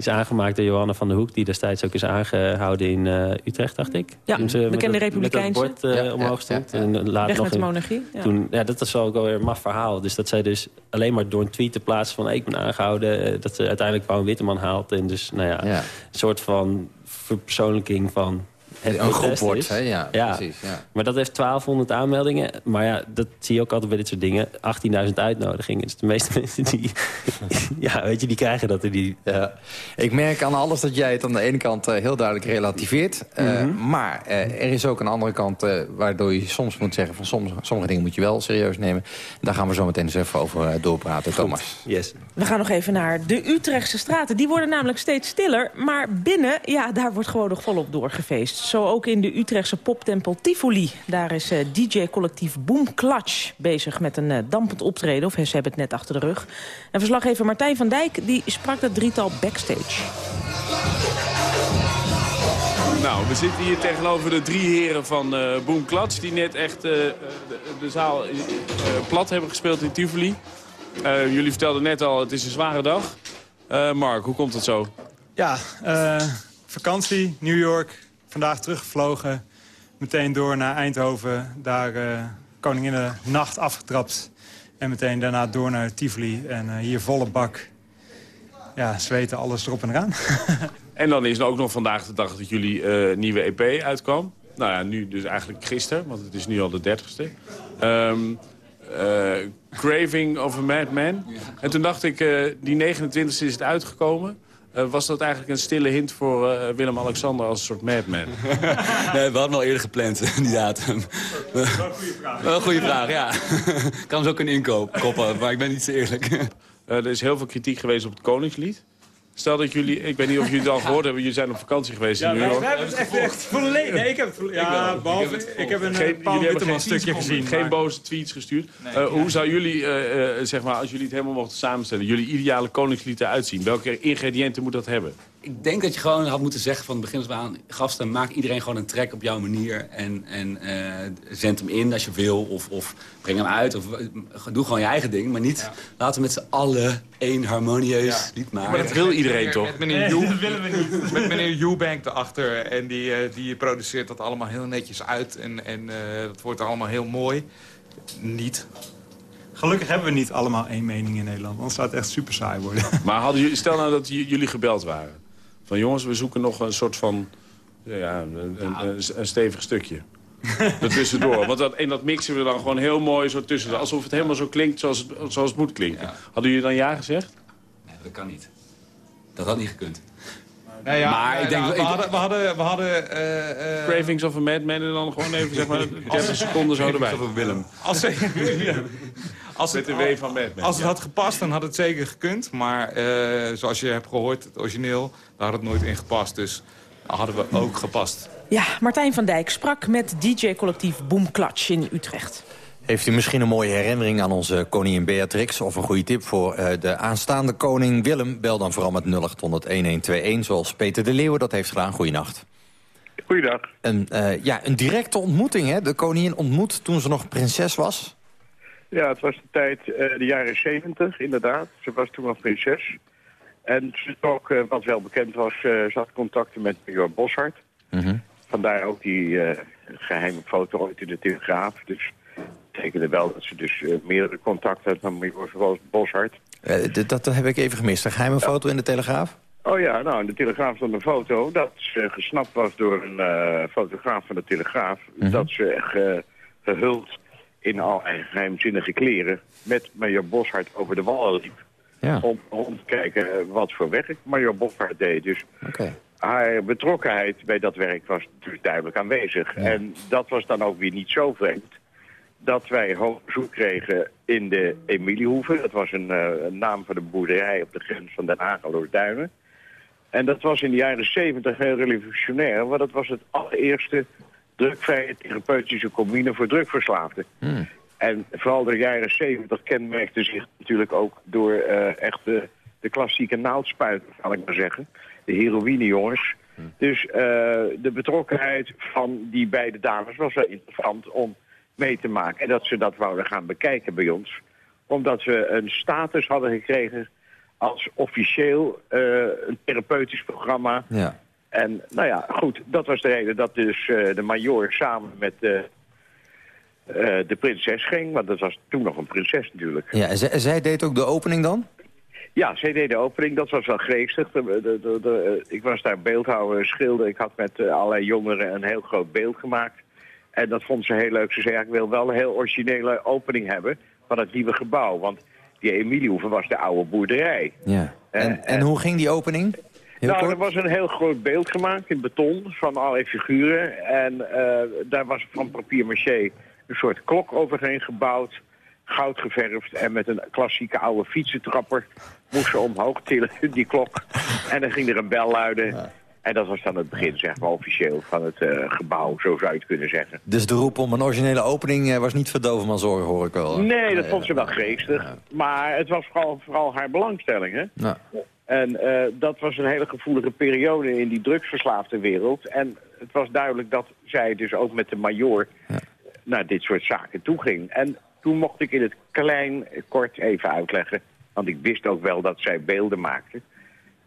Is aangemaakt door Johanna van der Hoek... die destijds ook is aangehouden in eh, Utrecht, dacht ik. Ja, Toen ze bekende dat- republikeinse. Met dat bord eh, omhoog stond. En later Weg nog met de monarchie. Ja. Toen, ja, dat is wel ook wel weer een maf verhaal. Dus dat zij dus alleen maar door een tweet te plaatsen van... hey, ik ben aangehouden, eh, dat ze uiteindelijk Paul Witteman haalt. En dus, nou ja, een soort van verpersoonlijking van... Het Een groep wordt, is. hè? Ja, precies, ja. Maar dat heeft 1200 aanmeldingen. Maar ja, dat zie je ook altijd bij dit soort dingen. 18.000 uitnodigingen. Dus de meeste mensen die... ja, weet je, die krijgen dat er niet. Ja. Ik merk aan alles dat jij het aan de ene kant eh, heel duidelijk relativeert. Eh, Mhm. Maar eh, er is ook een andere kant eh, waardoor je soms moet zeggen... van soms, sommige dingen moet je wel serieus nemen. Daar gaan we zo meteen eens even over doorpraten, Thomas. Yes. We gaan nog even naar de Utrechtse straten. Die worden namelijk steeds stiller. Maar binnen, ja, daar wordt gewoon nog volop doorgefeest. Zo ook in de Utrechtse poptempel Tivoli. Daar is eh, DJ-collectief Boom Clutch bezig met een eh, dampend optreden. Of ze hebben het net achter de rug. En verslaggever Martijn van Dijk die sprak dat drietal backstage. Nou, we zitten hier tegenover de drie heren van eh Boom Klats... die net echt eh, de, de zaal eh, plat hebben gespeeld in Tivoli. Eh, jullie vertelden net al, het is een zware dag. Eh, Mark, hoe komt het zo? Ja, eh, vakantie, New York. Vandaag teruggevlogen. Meteen door naar Eindhoven. Daar eh Koninginnen nacht afgetrapt. En meteen daarna door naar Tivoli. En eh, hier volle bak. Ja, zweten, alles erop en eraan. En dan is er ook nog vandaag de dag dat jullie eh, nieuwe EP uitkwam. Nou ja, nu dus eigenlijk gisteren, want het is nu al de dertigste. Eh, Craving of a Madman. En toen dacht ik, die 29e is het uitgekomen. Eh, was dat eigenlijk een stille hint voor eh, Willem-Alexander als een soort madman? Nee, we hadden al eerder gepland, die datum. Wel een goede vraag. Wel een goede vraag, ja. Ik kan ze ook een inkoop koppen, maar ik ben niet zo eerlijk. Eh, er is heel veel kritiek geweest op het Koningslied. Stel dat jullie, ik weet niet of jullie het al gehoord hebben, jullie zijn op vakantie geweest in New York. hebben het echt, echt volledig. Nee, ik heb het. Ja, behalve, ik heb een Geen- eh, Paul Witteman geen stukje gezien. Geen boze tweets gestuurd. Eh, hoe zou jullie, eh, zeg maar, als jullie het helemaal mochten samenstellen... jullie ideale koningslied eruit zien? Welke ingrediënten moet dat hebben? Ik denk dat je gewoon had moeten zeggen van het begin af aan... gasten, maak iedereen gewoon een track op jouw manier... en, en eh, zend hem in als je wil, of, of breng hem uit. Of, eh, doe gewoon je eigen ding, maar niet... laten we met z'n allen één harmonieus lied maken. Maar dat wil iedereen toch? Met meneer, Joe, met meneer Eubank erachter. En die, eh, die produceert dat allemaal heel netjes uit. En, en eh, dat wordt allemaal heel mooi. Niet. Gelukkig hebben we niet allemaal één mening in Nederland. Anders zou het echt super saai worden. Maar hadden jullie, stel nou dat jullie gebeld waren. Van jongens, we zoeken nog een soort van... Ja, een, een, een, een stevig stukje. Ertussendoor. Want dat, en dat mixen we dan gewoon heel mooi zo tussen. Alsof het helemaal zo klinkt zoals het, zoals het moet klinken. Hadden jullie dan ja gezegd? Nee, dat kan niet. Dat had niet gekund. Nou ja, Maar ik nou, denk- we, ik- hadden, we hadden... We hadden eh, eh, Cravings of a Madman en dan gewoon even zeg maar 30 seconden zo erbij. Cravings of Willem. Als, als Met het, de W van. Als het had gepast, dan had het zeker gekund. Maar eh, zoals je hebt gehoord, het origineel, daar had het nooit in gepast. Dus hadden we ook gepast. Ja, Martijn van Dijk sprak met DJ-collectief Boom Clutch in Utrecht. Heeft u misschien een mooie herinnering aan onze koningin Beatrix... of een goede tip voor eh, de aanstaande koning Willem? Bel dan vooral met 0800-1121, zoals Peter de Leeuwen dat heeft gedaan. Goeienacht. Goeiedag. Een, eh, ja, een directe ontmoeting, hè? De koningin ontmoet toen ze nog prinses was. Ja, het was de tijd, eh, de jaren 70 inderdaad. Ze was toen nog prinses. En ze ook, eh, wat wel bekend was, eh, ze had contacten met major Boshart. Vandaar ook die eh, geheime foto ooit in de Telegraaf. Dus dat betekende wel dat ze dus meerdere contacten had met major Boshart. Dat, heb ik even gemist. Een geheime foto in de Telegraaf? Oh ja, nou, in de Telegraaf stond een foto dat ze gesnapt was door een fotograaf van de Telegraaf. Dat ze ge- gehuld in al eigen geheimzinnige kleren met major Boshart over de wallen liep. Ja. Om, om te kijken eh, wat voor werk major Boshart deed. Dus haar betrokkenheid bij dat werk was natuurlijk duidelijk aanwezig. En dat was dan ook weer niet zo vreemd dat wij hoog bezoek kregen in de Emiliehoeve. Dat was een, eh, een naam van de boerderij op de grens van Den Haag en Loosduinen. En dat was in de jaren 70 heel revolutionair, want dat was het allereerste drukvrije therapeutische commune voor drugverslaafden. En vooral de jaren 70 kenmerkte zich natuurlijk ook door eh, echt de, de klassieke naaldspuiten, zal ik maar zeggen. De heroïnejongens. Dus eh, de betrokkenheid van die beide dames was wel interessant om mee te maken. En dat ze dat wouden gaan bekijken bij ons. Omdat we een status hadden gekregen als officieel eh, een therapeutisch programma. Ja. En nou ja, goed, dat was de reden dat dus eh, de majoor samen met de, eh, de prinses ging. Want dat was toen nog een prinses natuurlijk. Ja, en zij, deed ook de opening dan? Ja, zij deed de opening, dat was wel geestig. De, de, de, ik was daar beeldhouwer, schilder. Ik had met eh, allerlei jongeren een heel groot beeld gemaakt. En dat vond ze heel leuk. Ze zei, ik wil wel een heel originele opening hebben van het nieuwe gebouw. Want die Emiliehoeve was de oude boerderij. Ja. En, en hoe ging die opening? Heel nou, kort? er was een heel groot beeld gemaakt in beton van allerlei figuren. En eh, daar was van papier maché een soort klok overheen gebouwd. Goud geverfd en met een klassieke oude fietsentrapper moest ze omhoog tillen, die klok. En dan ging er een bel luiden. En dat was dan het begin, zeg maar, officieel van het eh, gebouw, zo zou je het kunnen zeggen. Dus de roep om een originele opening eh, was niet verdoven maar zorgen, hoor ik wel. Nee, dat vond ze wel geestig. Maar het was vooral, vooral haar belangstelling, hè? Nou, En eh, dat was een hele gevoelige periode in die drugsverslaafde wereld. En het was duidelijk dat zij dus ook met de majoor naar dit soort zaken toe ging. En toen mocht ik in het klein kort even uitleggen. Want ik wist ook wel dat zij beelden maakte.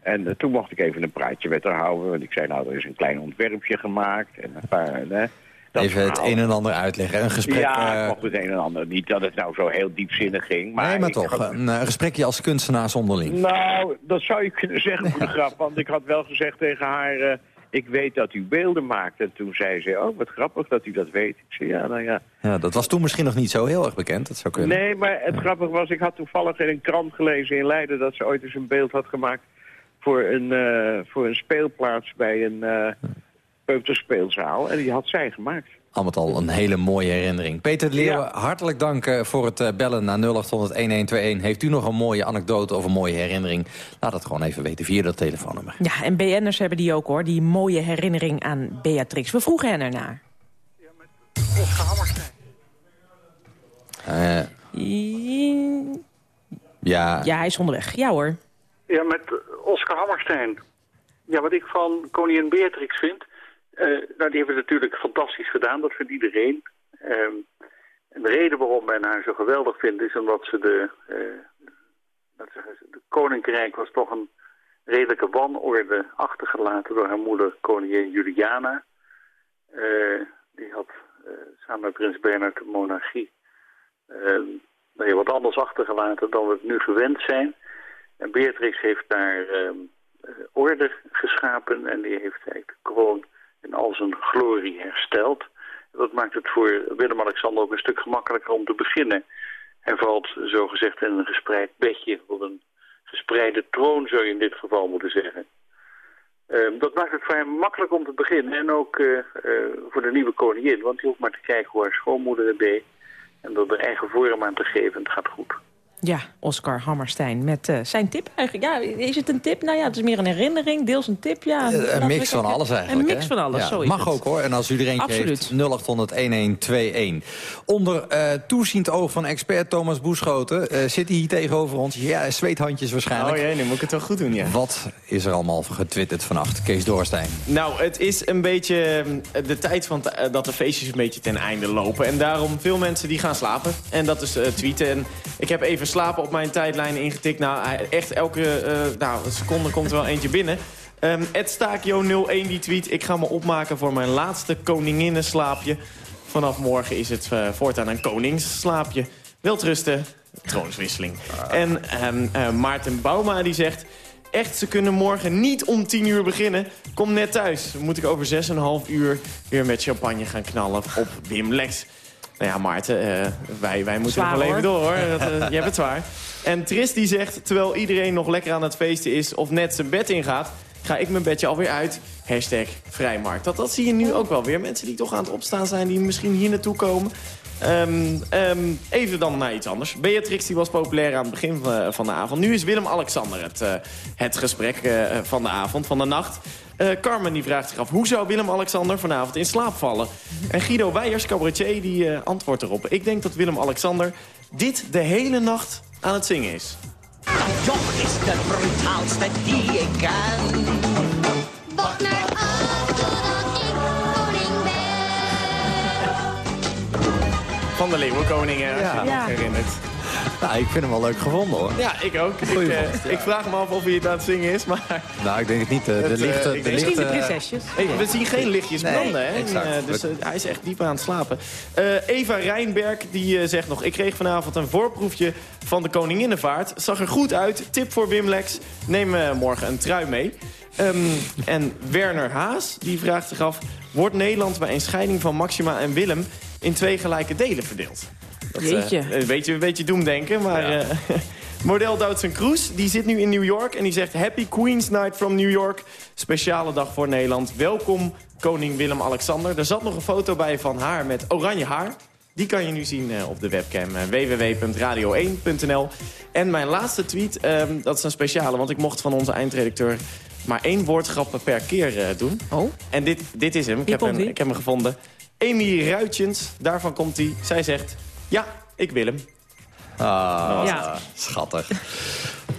En eh, toen mocht ik even een praatje met haar houden. Want ik zei, nou, er is een klein ontwerpje gemaakt. En een paar, hè, even het een en ander uitleggen. Een gesprek... Ja, eh, ik mocht het een en ander. Niet dat het nou zo heel diepzinnig ging. Maar nee, maar toch. had- Een, eh, gesprekje als kunstenaars onderling. nou, dat zou je kunnen zeggen voor de grap. Want ik had wel gezegd tegen haar... eh, ik weet dat u beelden maakt. En toen zei ze, oh, wat grappig dat u dat weet. Ik zei, ja, nou ja. Ja, dat was toen misschien nog niet zo heel erg bekend. Dat zou kunnen. Nee, maar het grappige was, ik had toevallig in een krant gelezen in Leiden... dat ze ooit eens een beeld had gemaakt voor een, voor een speelplaats bij een peuterspeelzaal. En die had zij gemaakt. Al met al een hele mooie herinnering. Peter de Leeuwen, hartelijk dank eh, voor het eh, bellen naar 0800-1121. Heeft u nog een mooie anekdote of een mooie herinnering? Laat het gewoon even weten via dat telefoonnummer. Ja, en BN'ers hebben die ook hoor, die mooie herinnering aan Beatrix. We vroegen hen ernaar. Eh, ja, Ja, hij is onderweg. Ja hoor. Ja, met Oscar Hammerstein. Ja, wat ik van koningin Beatrix vind... eh, nou, die hebben het natuurlijk fantastisch gedaan, dat vindt iedereen. Ehm, en de reden waarom men haar zo geweldig vindt... is omdat ze de... eh koninkrijk was toch een redelijke wanorde achtergelaten... door haar moeder, koningin Juliana. Eh, die had samen met prins Bernhard de monarchie... eh, nou wat anders achtergelaten dan we het nu gewend zijn... En Beatrix heeft daar ehm, eh, orde geschapen en die heeft eigenlijk de kroon in al zijn glorie hersteld. Dat maakt het voor Willem-Alexander ook een stuk gemakkelijker om te beginnen. Hij valt zogezegd in een gespreid bedje, of een gespreide troon zou je in dit geval moeten zeggen. Ehm, dat maakt het voor hem makkelijk om te beginnen en ook eh, eh, voor de nieuwe koningin, want die hoeft maar te kijken hoe haar schoonmoeder het deed en er de eigen vorm aan te geven en het gaat goed. Ja, Oscar Hammerstein met eh, zijn tip eigenlijk. Ja, is het een tip? Nou ja, het is meer een herinnering, deels een tip. Ja, Eh, een mix van alles eigenlijk. Een mix van alles, Ja, zo Mag het. ook hoor. En als u er eentje Absoluut. heeft, 0800-1121. Onder eh, toeziend oog van expert Thomas Boeschoten eh, zit hij hier tegenover ons. Ja, zweethandjes waarschijnlijk. Oh jee, nu moet ik het wel goed doen, ja. Wat is er allemaal getwitterd vannacht? Kees Dorstein. Nou, het is een beetje de tijd van dat de feestjes een beetje ten einde lopen. En daarom veel mensen die gaan slapen. En dat is eh, tweeten. En ik heb even slapen op mijn tijdlijn ingetikt. Nou, echt elke eh, nou, seconde komt er wel eentje binnen. Ehm Ed Staakjo01 die tweet... Ik ga me opmaken voor mijn laatste koninginnenslaapje. Vanaf morgen is het eh, voortaan een koningsslaapje. Welterusten, troonswisseling. En ehm, eh, Maarten Bouma die zegt... Echt, ze kunnen morgen niet om 10 uur beginnen. Kom net thuis. Dan moet ik over 6,5 uur weer met champagne gaan knallen op Wim Lex. Nou ja, Maarten, eh, wij, wij moeten Zwaar, nog wel even door, hoor. Dat, je hebt het zwaar. En Tris die zegt, terwijl iedereen nog lekker aan het feesten is... of net zijn bed ingaat, ga ik mijn bedje alweer uit. Hashtag vrijmarkt. Dat, dat zie je nu ook wel weer. Mensen die toch aan het opstaan zijn, die misschien hier naartoe komen. Ehm, ehm, even dan naar iets anders. Beatrix die was populair aan het begin van, van de avond. Nu is Willem-Alexander het, eh, het gesprek eh, van de avond, van de nacht. Eh, Carmen die vraagt zich af, hoe zou Willem-Alexander vanavond in slaap vallen? En Guido Weijers, cabaretier, die eh, antwoordt erop. Ik denk dat Willem-Alexander dit de hele nacht aan het zingen is. Joch is de brutaalste die ik ken. Van de Leeuwenkoning, hè, als je Ja. je nog Ja. herinnert. Nou, ik vind hem wel leuk gevonden, hoor. Ja, ik ook. Ik, eh, ja. ik vraag me af of hij het aan het zingen is, maar... Nou, ik denk het niet. eh, De, Het, eh, ik de denk- lichten, Misschien de prinsesjes. Hey, we zien geen lichtjes Nee, branden, hè? exact. Eh, dus eh, hij is echt diep aan het slapen. Eh, Eva Rijnberg die eh, zegt nog... Ik kreeg vanavond een voorproefje van de Koninginnenvaart. Zag er goed uit. Tip voor Wim Lex. Neem eh, morgen een trui mee. Ehm, en Werner Haas die vraagt zich af... Wordt Nederland bij een scheiding van Maxima en Willem... in twee gelijke delen verdeeld? Dat, eh, Jeetje. een beetje, een beetje doemdenken, maar... eh, Model Doutzen Kroes, die zit nu in New York en die zegt... Happy Queen's Night from New York. Speciale dag voor Nederland. Welkom, koning Willem-Alexander. Er zat nog een foto bij van haar met oranje haar. Die kan je nu zien eh, op de webcam eh, www.radio1.nl. En mijn laatste tweet, ehm, dat is een speciale... want ik mocht van onze eindredacteur maar één woordgrap per keer eh, doen. Oh. En dit, dit is hem. Ik heb hem, ik heb hem gevonden. Amy Ruitjens, daarvan komt hij. Zij zegt, ja, ik wil hem. Ah, Ja. schattig.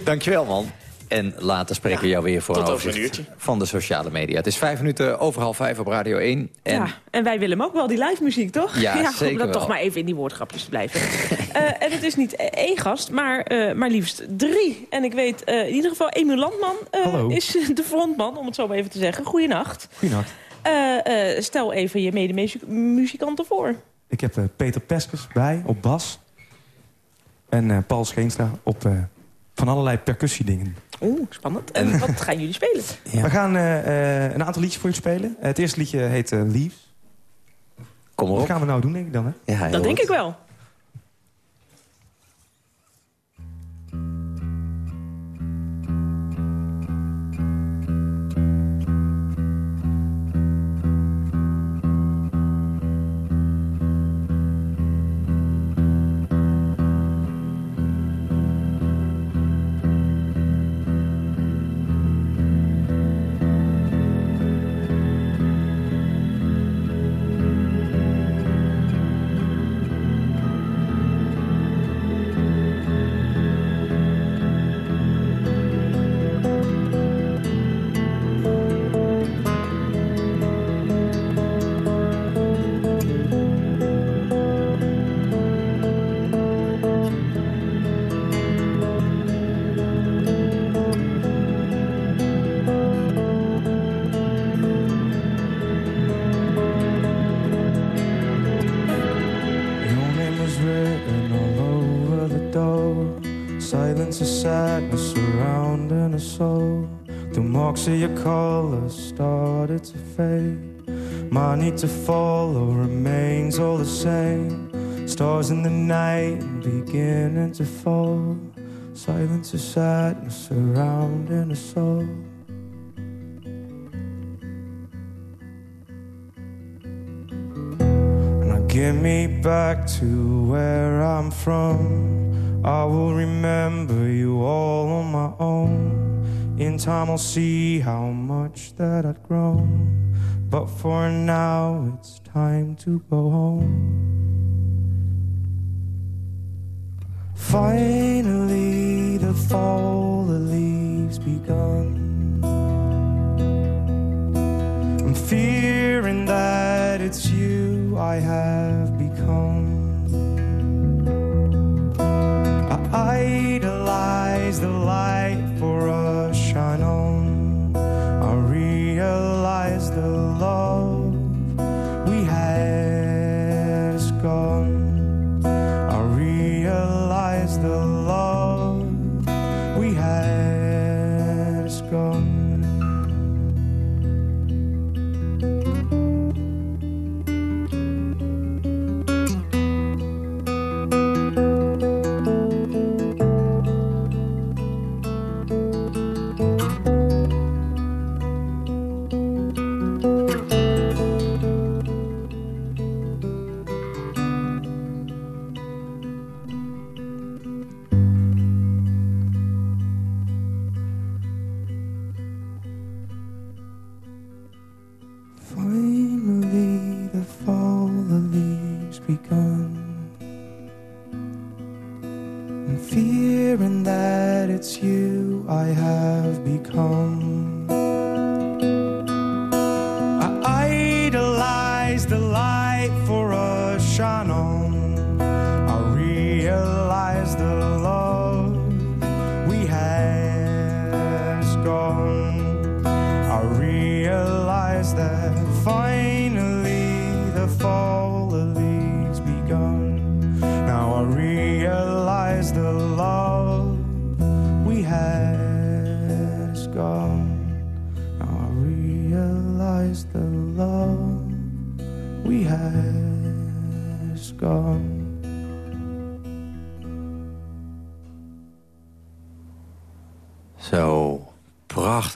Dankjewel, man. En later spreken we jou weer voor een over een overzicht van de sociale media. Het is vijf minuten over half vijf op Radio 1. En Ja, en wij willen hem ook wel, die live muziek, toch? Ja, om zeker dan wel. toch maar even in die woordgrapjes te blijven. Eh, en het is niet één gast, maar, eh, maar liefst drie. En ik weet eh, in ieder geval, Emiel Landman eh, is de frontman, om het zo maar even te zeggen. Goeienacht. Goedenacht. Eh, eh, stel even je medemuzikanten voor. Ik heb eh, Peter Peskes bij op bas. En eh, Paul Scheenstra op eh, van allerlei percussiedingen. Oeh, spannend. En wat gaan jullie spelen? We gaan eh, eh, een aantal liedjes voor je spelen. Het eerste liedje heet Leaves. Kom Wat op. gaan we nou doen, denk ik dan? Hè? Ja, Dat denk ik wel. Written all over the door. Silence and sadness surrounding us soul. The marks of your colors started to fade. My need to follow remains all the same. Stars in the night beginning to fall. Silence and sadness surrounding us soul. Get me back to where I'm from. I will remember you all on my own. In time, I'll see how much that I've grown. But for now, it's time to go home. Finally, the fall, the leaves begun. Fearing that it's you I have become. I idolize the light for us shine on. I realize the love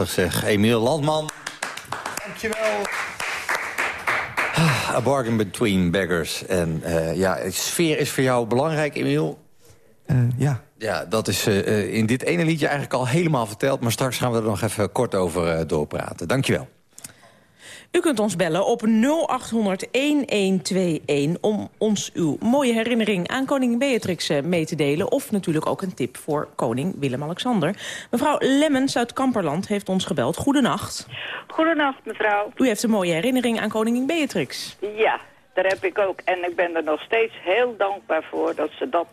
prachtig zeg. Emiel Landman. Dankjewel. A bargain between beggars. En eh, ja, sfeer is voor jou belangrijk, Emiel. ja. Ja, dat is eh, eh, in dit ene liedje eigenlijk al helemaal verteld... maar straks gaan we er nog even kort over eh, doorpraten. Dankjewel. U kunt ons bellen op 0800-1121 om ons uw mooie herinnering aan koningin Beatrix eh, mee te delen. Of natuurlijk ook een tip voor koning Willem-Alexander. Mevrouw Lemmens uit Kamperland heeft ons gebeld. Goedenacht. Goedenacht, mevrouw. U heeft een mooie herinnering aan koningin Beatrix. Ja, daar heb ik ook. En ik ben er nog steeds heel dankbaar voor dat ze dat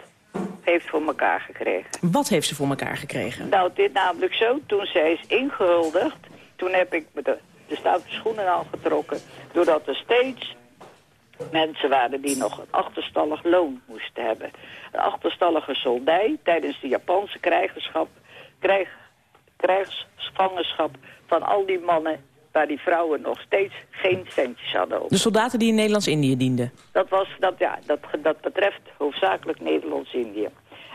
heeft voor elkaar gekregen. Wat heeft ze voor elkaar gekregen? Nou, dit namelijk zo. Toen zij is ingehuldigd, toen heb ik me de, de stoute schoenen aangetrokken. Doordat er steeds mensen waren die nog een achterstallig loon moesten hebben. Een achterstallige soldij tijdens de Japanse krijgerschap, krijg, krijgsgevangenschap van al die mannen waar die vrouwen nog steeds geen centjes hadden op. De soldaten die in Nederlands-Indië dienden. Dat, was, dat, ja, dat, dat betreft hoofdzakelijk Nederlands-Indië.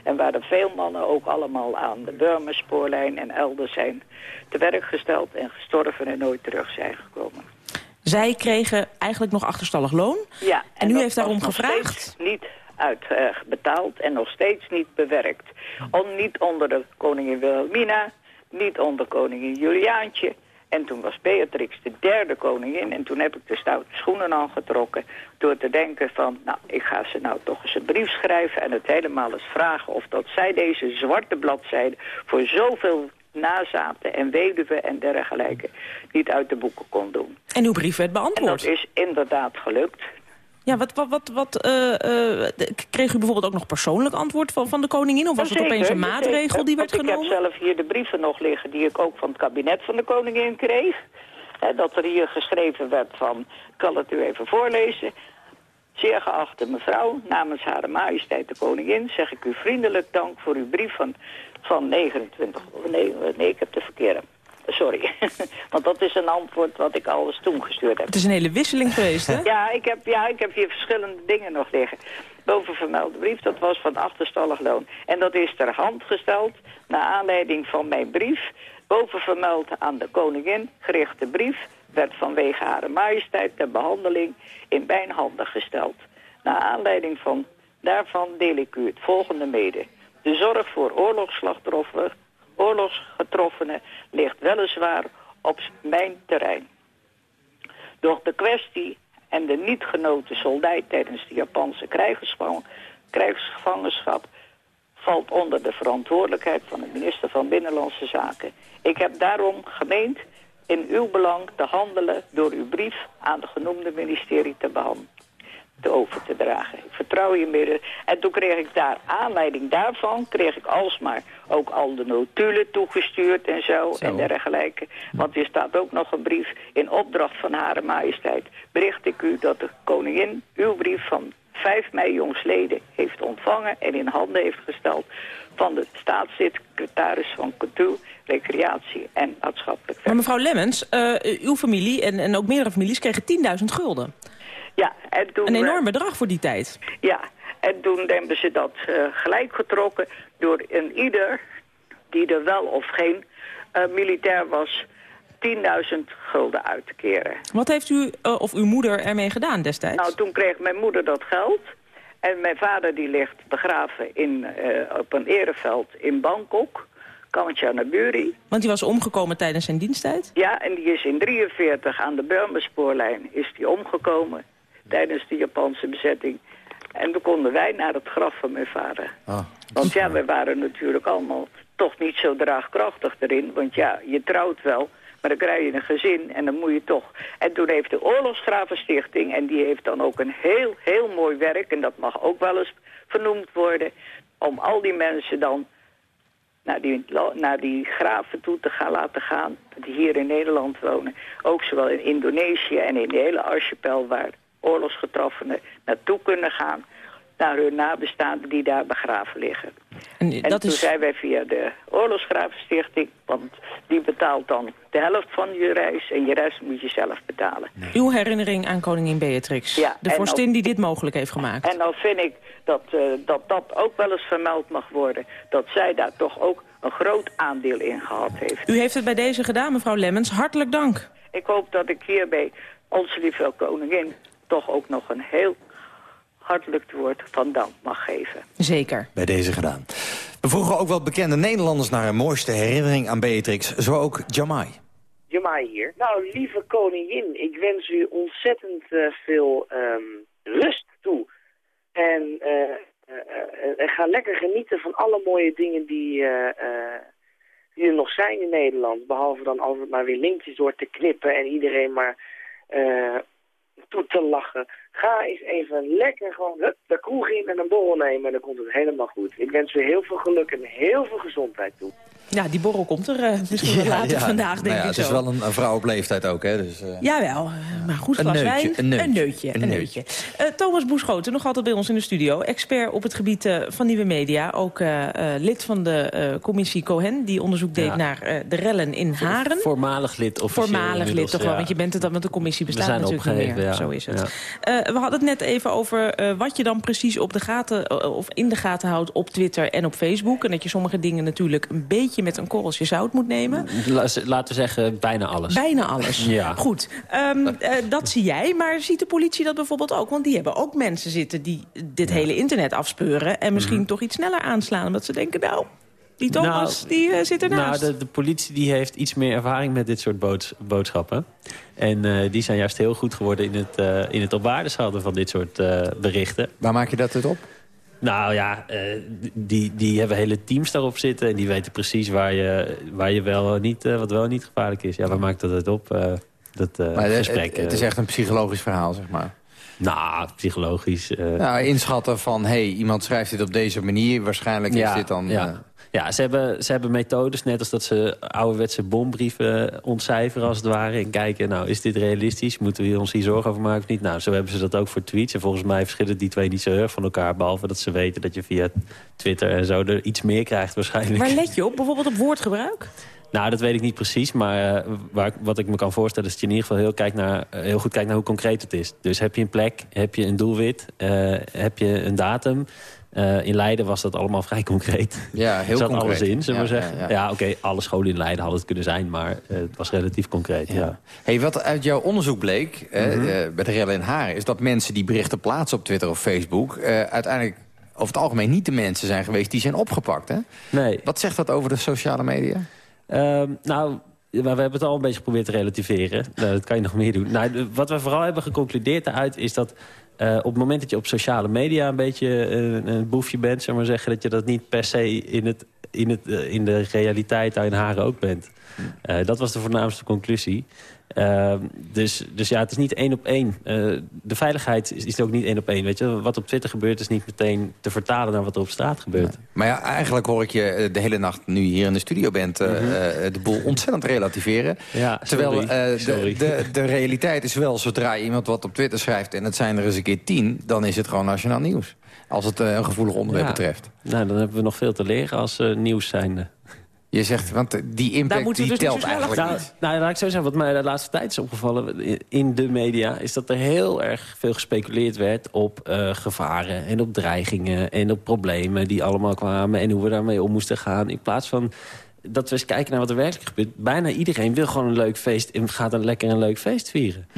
En waar er veel mannen ook allemaal aan de Burma-spoorlijn en elders zijn te werk gesteld en gestorven en nooit terug zijn gekomen. Zij kregen eigenlijk nog achterstallig loon. Ja, En u dat heeft daarom gevraagd? Niet uitbetaald en nog steeds niet bewerkt. Om, niet onder de koningin Wilhelmina, niet onder koningin Juliaantje. En toen was Beatrix de derde koningin. En toen heb ik de stoute schoenen aangetrokken. Door te denken van, nou, ik ga ze nou toch eens een brief schrijven. En het helemaal eens vragen of dat zij deze zwarte bladzijde voor zoveel nazaten en weduwen en dergelijke niet uit de boeken kon doen. En uw brief werd En beantwoord. dat is inderdaad gelukt. Ja, wat, wat, wat, wat d- kreeg u bijvoorbeeld ook nog persoonlijk antwoord van, van de koningin? Of was het opeens een maatregel die werd Want genomen? Ik heb zelf hier de brieven nog liggen die ik ook van het kabinet van de koningin kreeg. Dat er hier geschreven werd van, ik kan het u even voorlezen. Zeer geachte mevrouw, namens Hare Majesteit de Koningin zeg ik u vriendelijk dank voor uw brief van, van 29... Nee, nee, ik heb de verkeerde. Sorry, want dat is een antwoord wat ik alles toen gestuurd heb. Het is een hele wisseling geweest, hè? Ja, ik heb, ja, ik heb hier verschillende dingen nog liggen. Bovenvermelde brief, dat was van achterstallig loon. En dat is ter hand gesteld naar aanleiding van mijn brief. Bovenvermeld aan de koningin gerichte brief werd vanwege hare majesteit ter behandeling in mijn handen gesteld. Naar aanleiding van daarvan deel ik u het volgende mede. De zorg voor oorlogsslachtoffers, oorlogsgetroffenen ligt weliswaar op mijn terrein. Doch de kwestie en de niet genoten soldij tijdens de Japanse krijgsgevangen- krijgsgevangenschap valt onder de verantwoordelijkheid van de minister van Binnenlandse Zaken. Ik heb daarom gemeend in uw belang te handelen door uw brief aan de genoemde ministerie te behandelen te over te dragen. Ik vertrouw je. En toen kreeg ik daar, aanleiding daarvan, kreeg ik alsmaar ook al de notulen toegestuurd en zo, en dergelijke. Want er staat ook nog een brief in opdracht van Hare Majesteit. Bericht ik u dat de koningin uw brief van 5 mei jongsleden heeft ontvangen en in handen heeft gesteld van de staatssecretaris van Cultuur, Recreatie en Maatschappelijk Maar mevrouw Lemmens, eh, uw familie en, en ook meerdere families kregen 10.000 gulden. Ja, en toen... Een enorm bedrag voor die tijd. Ja, en toen hebben ze dat eh, gelijk getrokken door een ieder die er wel of geen eh, militair was, 10.000 gulden uit te keren. Wat heeft u eh, of uw moeder ermee gedaan destijds? Nou, toen kreeg mijn moeder dat geld. En mijn vader die ligt begraven in, eh, op een ereveld in Bangkok, Kanchanaburi. Want die was omgekomen tijdens zijn diensttijd? Ja, en die is in 43 aan de Burma-spoorlijn is die omgekomen tijdens de Japanse bezetting. En toen konden wij naar het graf van mijn vader. Want ja, we waren natuurlijk allemaal toch niet zo draagkrachtig erin. Want ja, je trouwt wel, maar dan krijg je een gezin en dan moet je toch. En toen heeft de Oorlogsgravenstichting, en die heeft dan ook een heel, heel mooi werk... en dat mag ook wel eens vernoemd worden... om al die mensen dan naar die, naar die graven toe te gaan laten gaan... die hier in Nederland wonen. Ook zowel in Indonesië en in de hele archipel... waar oorlogsgetroffenen naartoe kunnen gaan... naar hun nabestaanden die daar begraven liggen. En, En dat toen is... zijn wij via de Oorlogsgravenstichting, want die betaalt dan de helft van je reis en je reis moet je zelf betalen. Uw herinnering aan koningin Beatrix. Ja, de vorstin die dit mogelijk heeft gemaakt. En nou vind ik dat, eh, dat dat ook wel eens vermeld mag worden, dat zij daar toch ook een groot aandeel in gehad heeft. U heeft het bij deze gedaan, mevrouw Lemmens. Hartelijk dank. Ik hoop dat ik hierbij onze lieve koningin toch ook nog een heel hartelijk woord van dank mag geven. Zeker. Bij deze gedaan. We vroegen ook wel bekende Nederlanders naar hun mooiste herinnering aan Beatrix. Zo ook Jamai. Jamai hier. Nou, lieve koningin, ik wens u ontzettend eh, veel ehm, rust toe. En eh, eh, ga lekker genieten van alle mooie dingen die, eh, eh, die er nog zijn in Nederland. Behalve dan altijd maar weer lintjes door te knippen en iedereen maar eh, toe te lachen. Ga eens even lekker gewoon hup, de kroeg in en een borrel nemen en dan komt het helemaal goed. Ik wens u heel veel geluk en heel veel gezondheid toe. Ja, die borrel komt er eh, misschien wel later vandaag, denk Nou ja, ik Het zo. is wel een, een vrouw op leeftijd ook, hè. Dus, eh, Jawel, eh, maar goed Een glas neutje, wijn. een neutje, Een neutje. een een neutje. Eh, Thomas Boeschoten, nog altijd bij ons in de studio. Expert op het gebied eh, van nieuwe media. Ook eh, eh, lid van de eh, commissie Cohen, die onderzoek deed Ja. naar eh, de rellen in Haren. Voormalig lid officieel Voormalig lid toch wel, ja. want je bent het dan, want de commissie bestaat zijn natuurlijk niet meer. ja. Zo is het. Eh, we hadden het net even over eh, wat je dan precies op de gaten, of in de gaten houdt op Twitter en op Facebook. En dat je sommige dingen natuurlijk een beetje met een korreltje zout moet nemen. La- Laten we zeggen, bijna alles. Bijna alles. Ja. Goed, ehm, eh, dat zie jij. Maar ziet de politie dat bijvoorbeeld ook? Want die hebben ook mensen zitten die dit hele internet afspeuren... en misschien Mhm. toch iets sneller aanslaan. Omdat ze denken, nou, die Thomas, Nou, die eh, zit ernaast. Nou, de, de politie die heeft iets meer ervaring met dit soort boods- boodschappen. En eh, die zijn juist heel goed geworden in het, eh, in het op waarde van dit soort eh, berichten. Waar maak je dat uit op? Nou ja, eh, die, die hebben hele teams daarop zitten. En die weten precies waar je, waar je wel niet, eh, wat wel niet gevaarlijk is. Ja, waar maakt dat uit op? eh, dat Maar het- gesprek. het, het is echt een psychologisch verhaal, zeg maar. Nou, psychologisch. Nou, inschatten van, hey, iemand schrijft dit op deze manier. Waarschijnlijk is dit dan... Ja, ja ze, hebben, ze hebben methodes, net als dat ze ouderwetse bombrieven ontcijferen als het ware. En kijken, nou, is dit realistisch? Moeten we ons hier zorgen over maken of niet? Nou, zo hebben ze dat ook voor tweets. En volgens mij verschillen die twee niet zo heel erg van elkaar. Behalve dat ze weten dat je via Twitter en zo er iets meer krijgt waarschijnlijk. Waar let je op? Bijvoorbeeld op woordgebruik? Nou, dat weet ik niet precies. Maar eh, waar, wat ik me kan voorstellen is dat je in ieder geval heel, kijkt naar, eh, heel goed kijkt naar hoe concreet het is. Dus heb je een plek, heb je een doelwit, eh, heb je een datum... Eh, in Leiden was dat allemaal vrij concreet. Ja, heel zat concreet. alles in, zullen we Ja, zeggen. ja, Ja, ja. oké, alle scholen in Leiden hadden het kunnen zijn... maar eh, het was relatief concreet, ja. Hey, wat uit jouw onderzoek bleek, eh, Mhm. bij de rellen in Haren... is dat mensen die berichten plaatsen op Twitter of Facebook... uiteindelijk over het algemeen niet de mensen zijn geweest die zijn opgepakt. Hè? Nee. Wat zegt dat over de sociale media? Ehm, nou, maar we hebben het al een beetje geprobeerd te relativeren. Nou, dat kan je nog meer doen. Nou, wat we vooral hebben geconcludeerd daaruit is dat... eh, op het moment dat je op sociale media een beetje een, een boefje bent... zeg maar zeggen, dat je dat niet per se in, het, in, het, eh, in de realiteit in Haren ook bent. Eh, dat was de voornaamste conclusie. Ehm, dus, dus ja, het is niet één op één. Eh, de veiligheid is, is ook niet één op één. Weet je? Wat op Twitter gebeurt is niet meteen te vertalen naar wat er op straat gebeurt. Maar ja, eigenlijk hoor ik je eh, de hele nacht, nu hier in de studio bent... eh, eh, de boel ontzettend relativeren. Mhm. Ja, Terwijl sorry. eh, de, de, de realiteit is wel, zodra iemand wat op Twitter schrijft... en het zijn er eens een keer tien, dan is het gewoon nationaal nieuws. Als het een gevoelig onderwerp Ja. betreft. Nou, dan hebben we nog veel te leren als nieuws zijnde. Je zegt, want die impact die telt eigenlijk nou, niet. Nou, laat ik zo zeggen, wat mij de laatste tijd is opgevallen in- de media... is dat er heel erg veel gespeculeerd werd op eh, gevaren en op dreigingen... en op problemen die allemaal kwamen en hoe we daarmee om moesten gaan. In plaats van dat we eens kijken naar wat er werkelijk gebeurt. Bijna iedereen wil gewoon een leuk feest en gaat dan lekker een leuk feest vieren.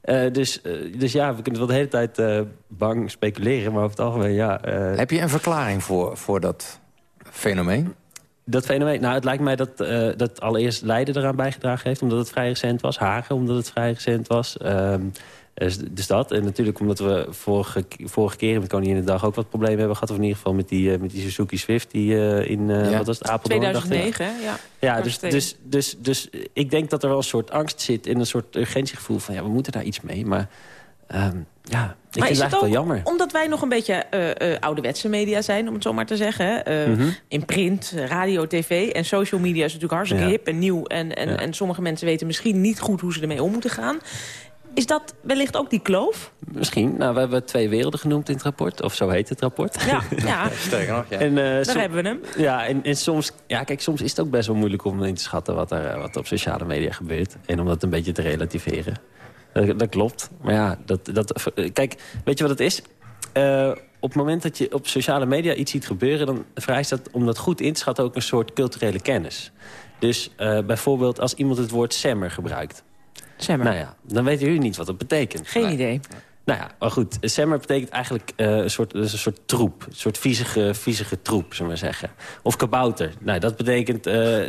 Eh, dus, eh, dus ja, we kunnen wel de hele tijd eh, bang speculeren, maar over het algemeen ja... eh, Heb je een verklaring voor, voor dat fenomeen? Dat fenomeen, nou, het lijkt mij dat, eh, dat allereerst Leiden eraan bijgedragen heeft... omdat het vrij recent was. Hagen, omdat het vrij recent was. Ehm, dus, dus dat. En natuurlijk omdat we vorige, vorige keer met Koninginnedag ook wat problemen hebben gehad. Of in ieder geval met die, eh, met die Suzuki Swift die eh, in, Ja. wat was het, Apeldoorn, dacht ik. 2009, hè? Ja. Ja, dus, dus, dus, dus ik denk dat er wel een soort angst zit... en een soort urgentiegevoel van, ja, we moeten daar iets mee. Maar ehm, ja, ik maar vind is het wel jammer. omdat wij nog een beetje eh, eh, ouderwetse media zijn, om het zo maar te zeggen? Eh, Mhm. In print, radio, tv en social media is natuurlijk hartstikke Ja. hip en nieuw. En, en, Ja. en sommige mensen weten misschien niet goed hoe ze ermee om moeten gaan. Is dat wellicht ook die kloof? Misschien. Nou, we hebben twee werelden genoemd in het rapport. Of zo heet het rapport. Ja, ja. Sterker nog, ja. En, eh, daar som- hebben we hem. Ja, en, en soms, ja, kijk, soms is het ook best wel moeilijk om in te schatten wat er, wat er op sociale media gebeurt. En om dat een beetje te relativeren. Dat, dat klopt. Maar ja, dat, dat, kijk, weet je wat het is? Eh, op het moment dat je op sociale media iets ziet gebeuren... dan vereist dat, om dat goed in te schatten, ook een soort culturele kennis. Dus eh, bijvoorbeeld als iemand het woord semmer gebruikt. Semmer. Nou ja, dan weten jullie niet wat dat betekent. Geen idee. Nou ja, maar goed. Semmer betekent eigenlijk eh, een, soort, dus een soort troep. Een soort viezige, viezige troep, zullen we maar zeggen. Of kabouter. Nou, dat betekent...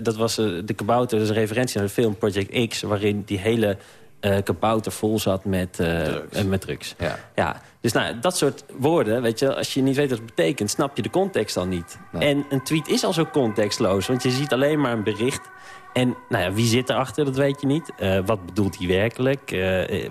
dat was de kabouter, dat is een referentie naar de film Project X... waarin die hele eh, kabouter vol zat met, eh, eh, met drugs. Ja. Ja, dus nou, dat soort woorden, weet je, als je niet weet wat het betekent... snap je de context al niet. En een tweet is al zo contextloos, want je ziet alleen maar een bericht... En nou ja, wie zit erachter, dat weet je niet. Wat bedoelt hij werkelijk?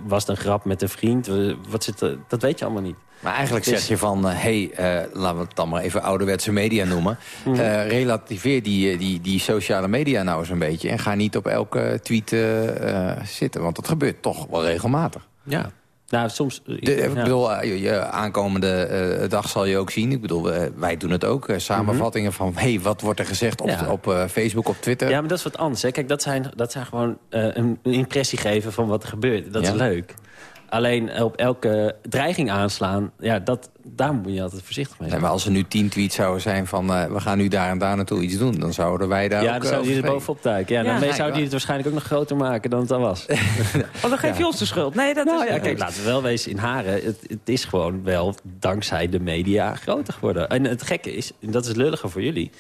Was het een grap met een vriend? Wat zit er, dat weet je allemaal niet. Maar eigenlijk Dus- zeg je van, hé, hey, eh, laten we het dan maar even ouderwetse media noemen. Mhm. Eh, relativeer die, eh, die, die sociale media nou eens een beetje. En ga niet op elke tweet eh, eh, zitten, want dat gebeurt toch wel regelmatig. Ja. Nou, soms... De, ik ja. bedoel, eh, je, je aankomende eh, dag zal je ook zien. Ik bedoel, eh, wij doen het ook. eh, samenvattingen van, hé, hey, wat wordt er gezegd op, Mhm. Ja. op eh, Facebook, op Twitter? Ja, maar dat is wat anders. Hè. Kijk, dat zijn, dat zijn gewoon eh, een, een impressie geven van wat er gebeurt. Dat Ja. is leuk. Alleen op elke dreiging aanslaan, ja, dat, daar moet je altijd voorzichtig mee Nee, zijn. maar als er nu tien tweets zouden zijn van... eh, we gaan nu daar en daar naartoe iets doen... dan zouden wij daar ja, ook dan zou eh, die er over bovenop duiken. Ja, Ja. daarmee Ja, zou die het waarschijnlijk ook nog groter maken dan het al was. Oh, dan geef je ons de schuld. Nee, dat Nou is... ja, kijk, laten we wel wezen in Haren. Het, het is gewoon wel dankzij de media groter geworden. En het gekke is, en dat is lulliger voor jullie...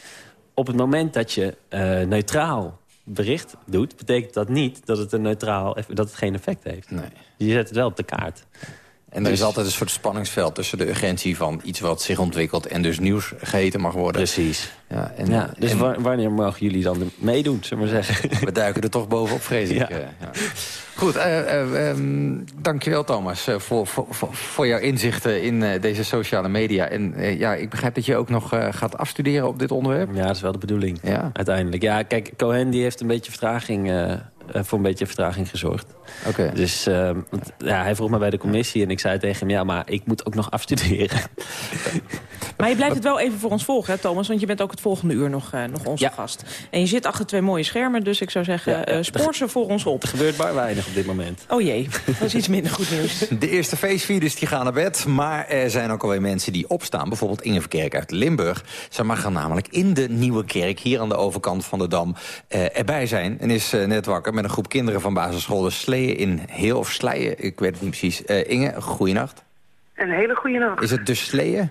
op het moment dat je eh, neutraal bericht doet... betekent dat niet dat het, een neutraal, dat het geen effect heeft. Nee. Je zet het wel op de kaart. En er is Dus- altijd een soort spanningsveld tussen de urgentie van iets wat zich ontwikkelt... en dus nieuws geheten mag worden. Precies. Ja, en, Ja, dus en wa- wanneer mogen jullie dan meedoen, zullen we zeggen? we duiken er toch bovenop, vrees ik. Ja. eh, ja. Goed, eh, ehm, dankjewel Thomas eh, voor, voor, voor, jouw inzichten in deze sociale media. En ja, ik begrijp dat je ook nog gaat afstuderen op dit onderwerp. Ja, dat is wel de bedoeling. Ja. Uiteindelijk. Ja, kijk, Cohen die heeft een beetje vertraging, voor een beetje vertraging gezorgd. Oké. Dus eh, want, ja, hij vroeg me bij de commissie en ik zei tegen hem... ja, maar ik moet ook nog afstuderen. Maar je blijft het wel even voor ons volgen, hè, Thomas? Want je bent ook het volgende uur nog, eh, nog onze Ja. gast. En je zit achter twee mooie schermen, dus ik zou zeggen, Ja, ja. eh, spoor ze voor ons op. Er gebeurt maar weinig op dit moment. Oh jee, dat is iets minder goed nieuws. De eerste feestvierders die gaan naar bed. Maar er zijn ook alweer mensen die opstaan. Bijvoorbeeld Inge Verkerk uit Limburg. Zij mag gaan namelijk in de Nieuwe Kerk... hier aan de overkant van de Dam eh, erbij zijn. En is net wakker met een groep kinderen van basisschool... de Sleeën in Heel of Slijen, ik weet het niet precies. Eh, Inge, goeienacht. Een hele goede nacht. Is het de Sleeën?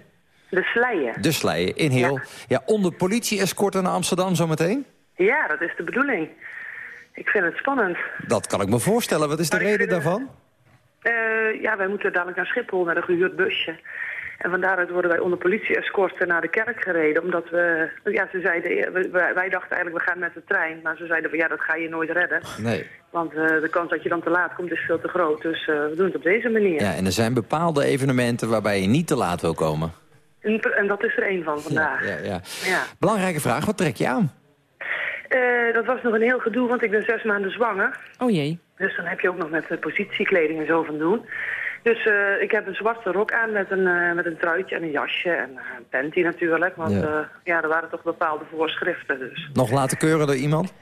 De slijen. De Slijen in Heel. Ja, onder politie-escorten naar Amsterdam zometeen? Ja, dat is de bedoeling. Ik vind het spannend. Dat kan ik me voorstellen. Wat is de reden daarvan? Eh, ja, wij moeten dadelijk naar Schiphol met een gehuurd busje. En van daaruit worden wij onder politie-escorten naar de kerk gereden. Omdat we, ja, ze zeiden, eh, wij, wij dachten eigenlijk we gaan met de trein. Maar ze zeiden van ja, dat ga je nooit redden. Nee. Want eh, de kans dat je dan te laat komt is veel te groot. Dus we doen het op deze manier. Ja, en er zijn bepaalde evenementen waarbij je niet te laat wil komen. En, en dat is er één van vandaag. Ja, ja. Ja. Belangrijke vraag, wat trek je aan? Eh, dat was nog een heel gedoe, want ik ben zes maanden zwanger. Oh jee. Dus dan heb je ook nog met eh, positiekleding en zo van doen. Dus eh, ik heb een zwarte rok aan met een, eh, met een truitje en een jasje en een panty natuurlijk. Want Ja. ja. ja, er waren toch bepaalde voorschriften. Dus. Nog laten keuren door iemand?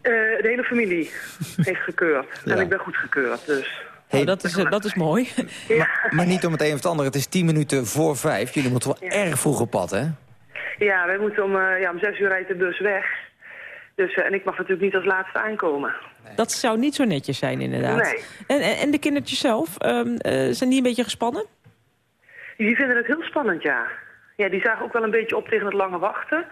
Eh, de hele familie heeft gekeurd. Ja. En ik ben goed gekeurd, dus... Oh, dat, is, eh, dat is mooi. Ja, Maar niet om het een of het ander. Het is tien minuten voor vijf. Jullie moeten wel erg vroeg op pad, hè? ja wij moeten om, eh, ja, om zes uur rijdt de bus weg. Dus, eh, en ik mag natuurlijk niet als laatste aankomen. Dat zou niet zo netjes zijn, inderdaad. Nee. En, en, en de kindertjes zelf, ehm, eh, zijn die een beetje gespannen? Die vinden het heel spannend, ja. Ja, die zagen ook wel een beetje op tegen het lange wachten.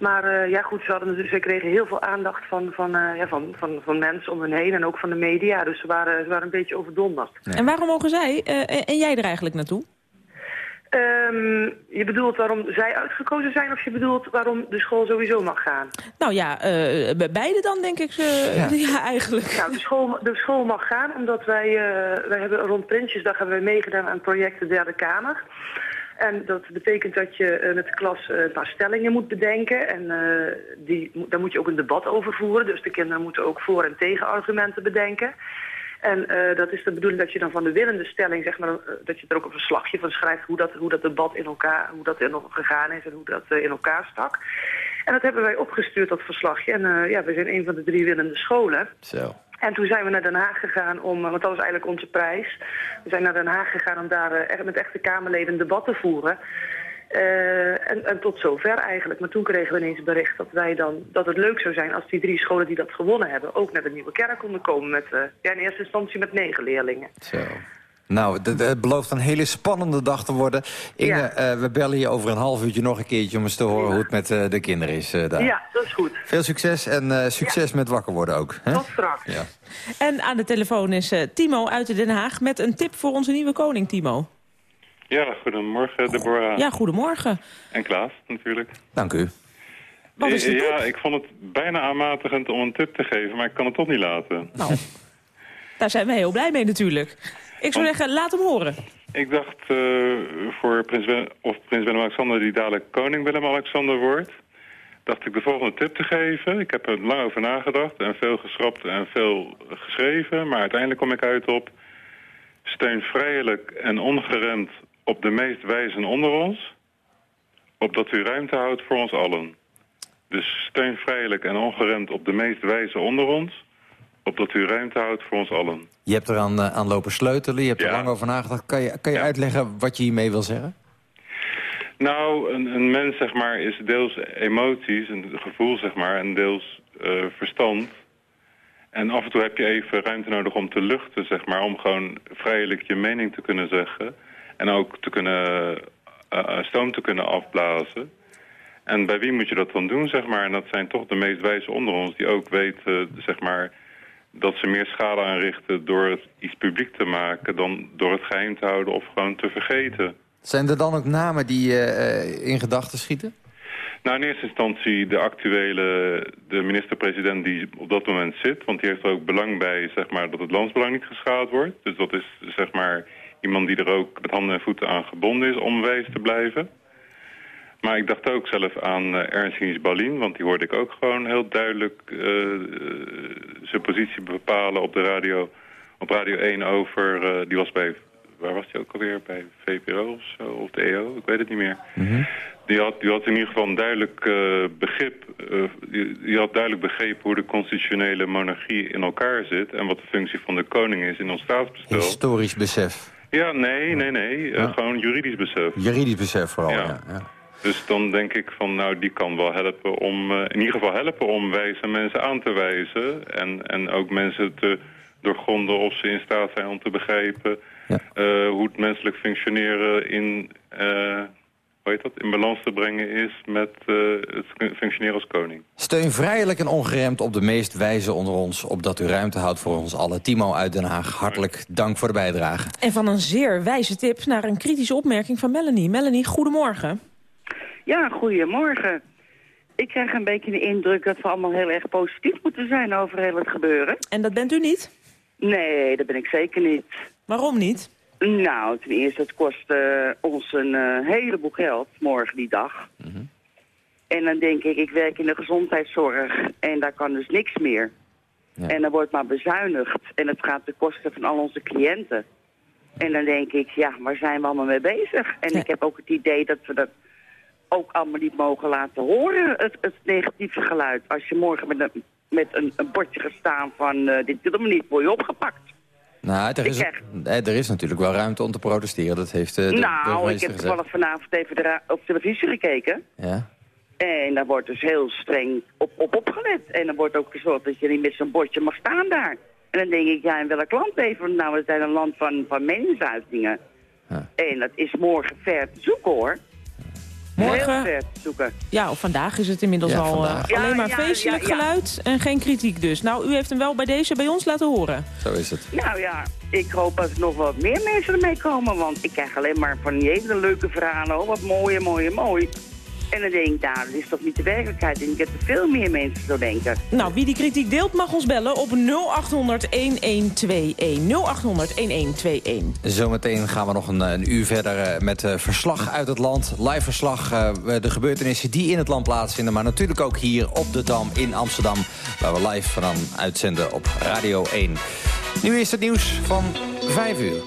Maar eh, ja, goed, ze, hadden, natuurlijk- ze kregen heel veel aandacht van, van, eh, ja, van, van, van mensen om hen heen en ook van de media. Dus ze waren, ze waren een beetje overdonderd. En waarom mogen zij eh, en, en jij er eigenlijk naartoe? Ehm, je bedoelt waarom zij uitgekozen zijn of je bedoelt waarom de school sowieso mag gaan? Nou ja, eh, bij beide dan denk ik. eh, ja. eigenlijk. Nou, de school, de school mag gaan omdat wij, eh, wij hebben rond Prinsjesdag hebben wij meegedaan aan het project De Derde Kamer. En dat betekent dat je eh, met de klas eh, een paar stellingen moet bedenken. En eh, die, daar moet je ook een debat over voeren. Dus de kinderen moeten ook voor- en tegenargumenten bedenken. En dat is de bedoeling dat je dan van de winnende stelling, zeg maar, dat je er ook een verslagje van schrijft hoe dat, hoe dat debat in elkaar, hoe dat in, gegaan is en hoe dat in elkaar stak. En dat hebben wij opgestuurd, dat verslagje. En ja, we zijn een van de drie winnende scholen. Zo. En toen zijn we naar Den Haag gegaan om, eh, want dat was eigenlijk onze prijs. We zijn naar Den Haag gegaan om daar eh, met echte Kamerleden een debat te voeren. Eh, en, tot zover eigenlijk. Maar toen kregen we ineens bericht dat wij dan dat het leuk zou zijn als die drie scholen die dat gewonnen hebben ook naar de nieuwe kerk konden komen met ja, in eerste instantie met negen leerlingen. Zo. Nou, het- belooft een hele spannende dag te worden. Inge, Ja. eh, we bellen je over een half uurtje nog een keertje... om eens te horen hoe het met eh, de kinderen is eh, daar. Ja, dat is goed. Veel succes en eh, succes met wakker worden ook. Hè? Tot straks. Ja. En aan de telefoon is eh, Timo uit Den Haag met een tip voor onze nieuwe koning, Timo. Ja, goedemorgen Deborah. Ja, goedemorgen. En Klaas natuurlijk. Dank u. Wat is de tip? Ja, ik vond het bijna aanmatigend om een tip te geven, maar ik kan het toch niet laten. Nou, daar zijn we heel blij mee natuurlijk. Ik zou zeggen, laat hem horen. Ik dacht eh, voor prins, Willem, of prins Willem-Alexander, die dadelijk koning Willem-Alexander wordt, dacht ik de volgende tip te geven. Ik heb er lang over nagedacht en veel geschrapt en veel geschreven, maar uiteindelijk kom ik uit op steun vrijelijk en ongeremd op de meest wijzen onder ons, opdat u ruimte houdt voor ons allen. Dus steun vrijelijk en ongeremd op de meest wijze onder ons, opdat u ruimte houdt voor ons allen. Je hebt er aan, eh, aan lopen sleutelen, je hebt er lang over nagedacht. Kan je, kan je uitleggen wat je hiermee wil zeggen? Nou, een, een mens zeg maar is deels emoties, een gevoel zeg maar, en deels eh, verstand. En af en toe heb je even ruimte nodig om te luchten, zeg maar, om gewoon vrijelijk je mening te kunnen zeggen. En ook te kunnen, eh, stoom te kunnen afblazen. En bij wie moet je dat dan doen, zeg maar? En dat zijn toch de meest wijze onder ons, die ook weten, zeg maar, dat ze meer schade aanrichten door het iets publiek te maken dan door het geheim te houden of gewoon te vergeten. Zijn er dan ook namen die je eh, in gedachten schieten? Nou, in eerste instantie de actuele, de minister-president die op dat moment zit. Want die heeft er ook belang bij, zeg maar, dat het landsbelang niet geschaad wordt. Dus dat is, zeg maar, iemand die er ook met handen en voeten aan gebonden is om wijs te blijven. Maar ik dacht ook zelf aan eh, Ernst Ries Balin, want die hoorde ik ook gewoon heel duidelijk eh, eh, zijn positie bepalen op de radio, op Radio 1 over, die was bij, waar was die ook alweer, bij VPRO of zo, of de EO, ik weet het niet meer. Die had, die had in ieder geval een duidelijk begrip. die, die had duidelijk begrepen hoe de constitutionele monarchie in elkaar zit. En wat de functie van de koning is in ons staatsbestel. Historisch besef. Ja, nee, nee, nee. gewoon juridisch besef. Juridisch besef vooral, ja. Ja. ja. Dus dan denk ik van, nou, die kan wel helpen om... eh, in ieder geval helpen om wijze mensen aan te wijzen. En, en ook mensen te doorgronden of ze in staat zijn om te begrijpen... eh, hoe het menselijk functioneren in... eh, hoe heet dat, in balans te brengen is met het functioneren als koning. Steun vrijelijk en ongeremd op de meest wijze onder ons... opdat u ruimte houdt voor ons allen. Timo uit Den Haag, hartelijk dank voor de bijdrage. En van een zeer wijze tip naar een kritische opmerking van Melanie. Melanie, goedemorgen. Ja, goedemorgen. Ik krijg een beetje de indruk dat we allemaal heel erg positief moeten zijn over heel het gebeuren. En dat bent u niet? Nee, dat ben ik zeker niet. Waarom niet? Nou, ten eerste, het kost eh, ons een eh, heleboel geld morgen die dag. En dan denk ik, ik werk in de gezondheidszorg en daar kan dus niks meer. En dan wordt maar bezuinigd en het gaat ten koste van al onze cliënten. En dan denk ik, ja, waar zijn we allemaal mee bezig? En ik heb ook het idee dat we dat ook allemaal niet mogen laten horen, het, het negatieve geluid. Als je morgen met een, met een, een bordje gaat staan van uh, dit wil me niet, word je opgepakt. Nou, er is, eh, er is natuurlijk wel ruimte om te protesteren. Dat heeft eh, de nou, ik heb toevallig vanavond even de op televisie gekeken. Ja. En daar wordt dus heel streng op, op opgelet. En dan wordt ook gezorgd dat je niet met zo'n bordje mag staan daar. En dan denk ik, ja, in welk land leven we nou? We zijn een land van, van meningsuitingen. En dat is morgen ver te zoeken, hoor. Morgen- Heel zoeken. Ja, of vandaag is het inmiddels Ja, al eh, alleen Ja, maar feestelijk ja, ja. geluid en geen kritiek dus. Nou, u heeft hem wel bij deze bij ons laten horen. Zo is het. Nou ja, ik hoop dat er nog wat meer mensen ermee komen. Want ik krijg alleen maar van die hele leuke verhalen. Oh, wat mooi en mooi en mooi. En dan denk ik, nou, dat is toch niet de werkelijkheid. Ik denk dat er veel meer mensen zo denken. Nou, wie die kritiek deelt mag ons bellen op 0800 1121. 0800 1121. Zometeen gaan we nog een, een uur verder eh, met eh, verslag uit het land. Live verslag, eh, de gebeurtenissen die in het land plaatsvinden. Maar natuurlijk ook hier op de Dam in Amsterdam. Waar we live van uitzenden op Radio 1. Nu is het nieuws van 5 uur.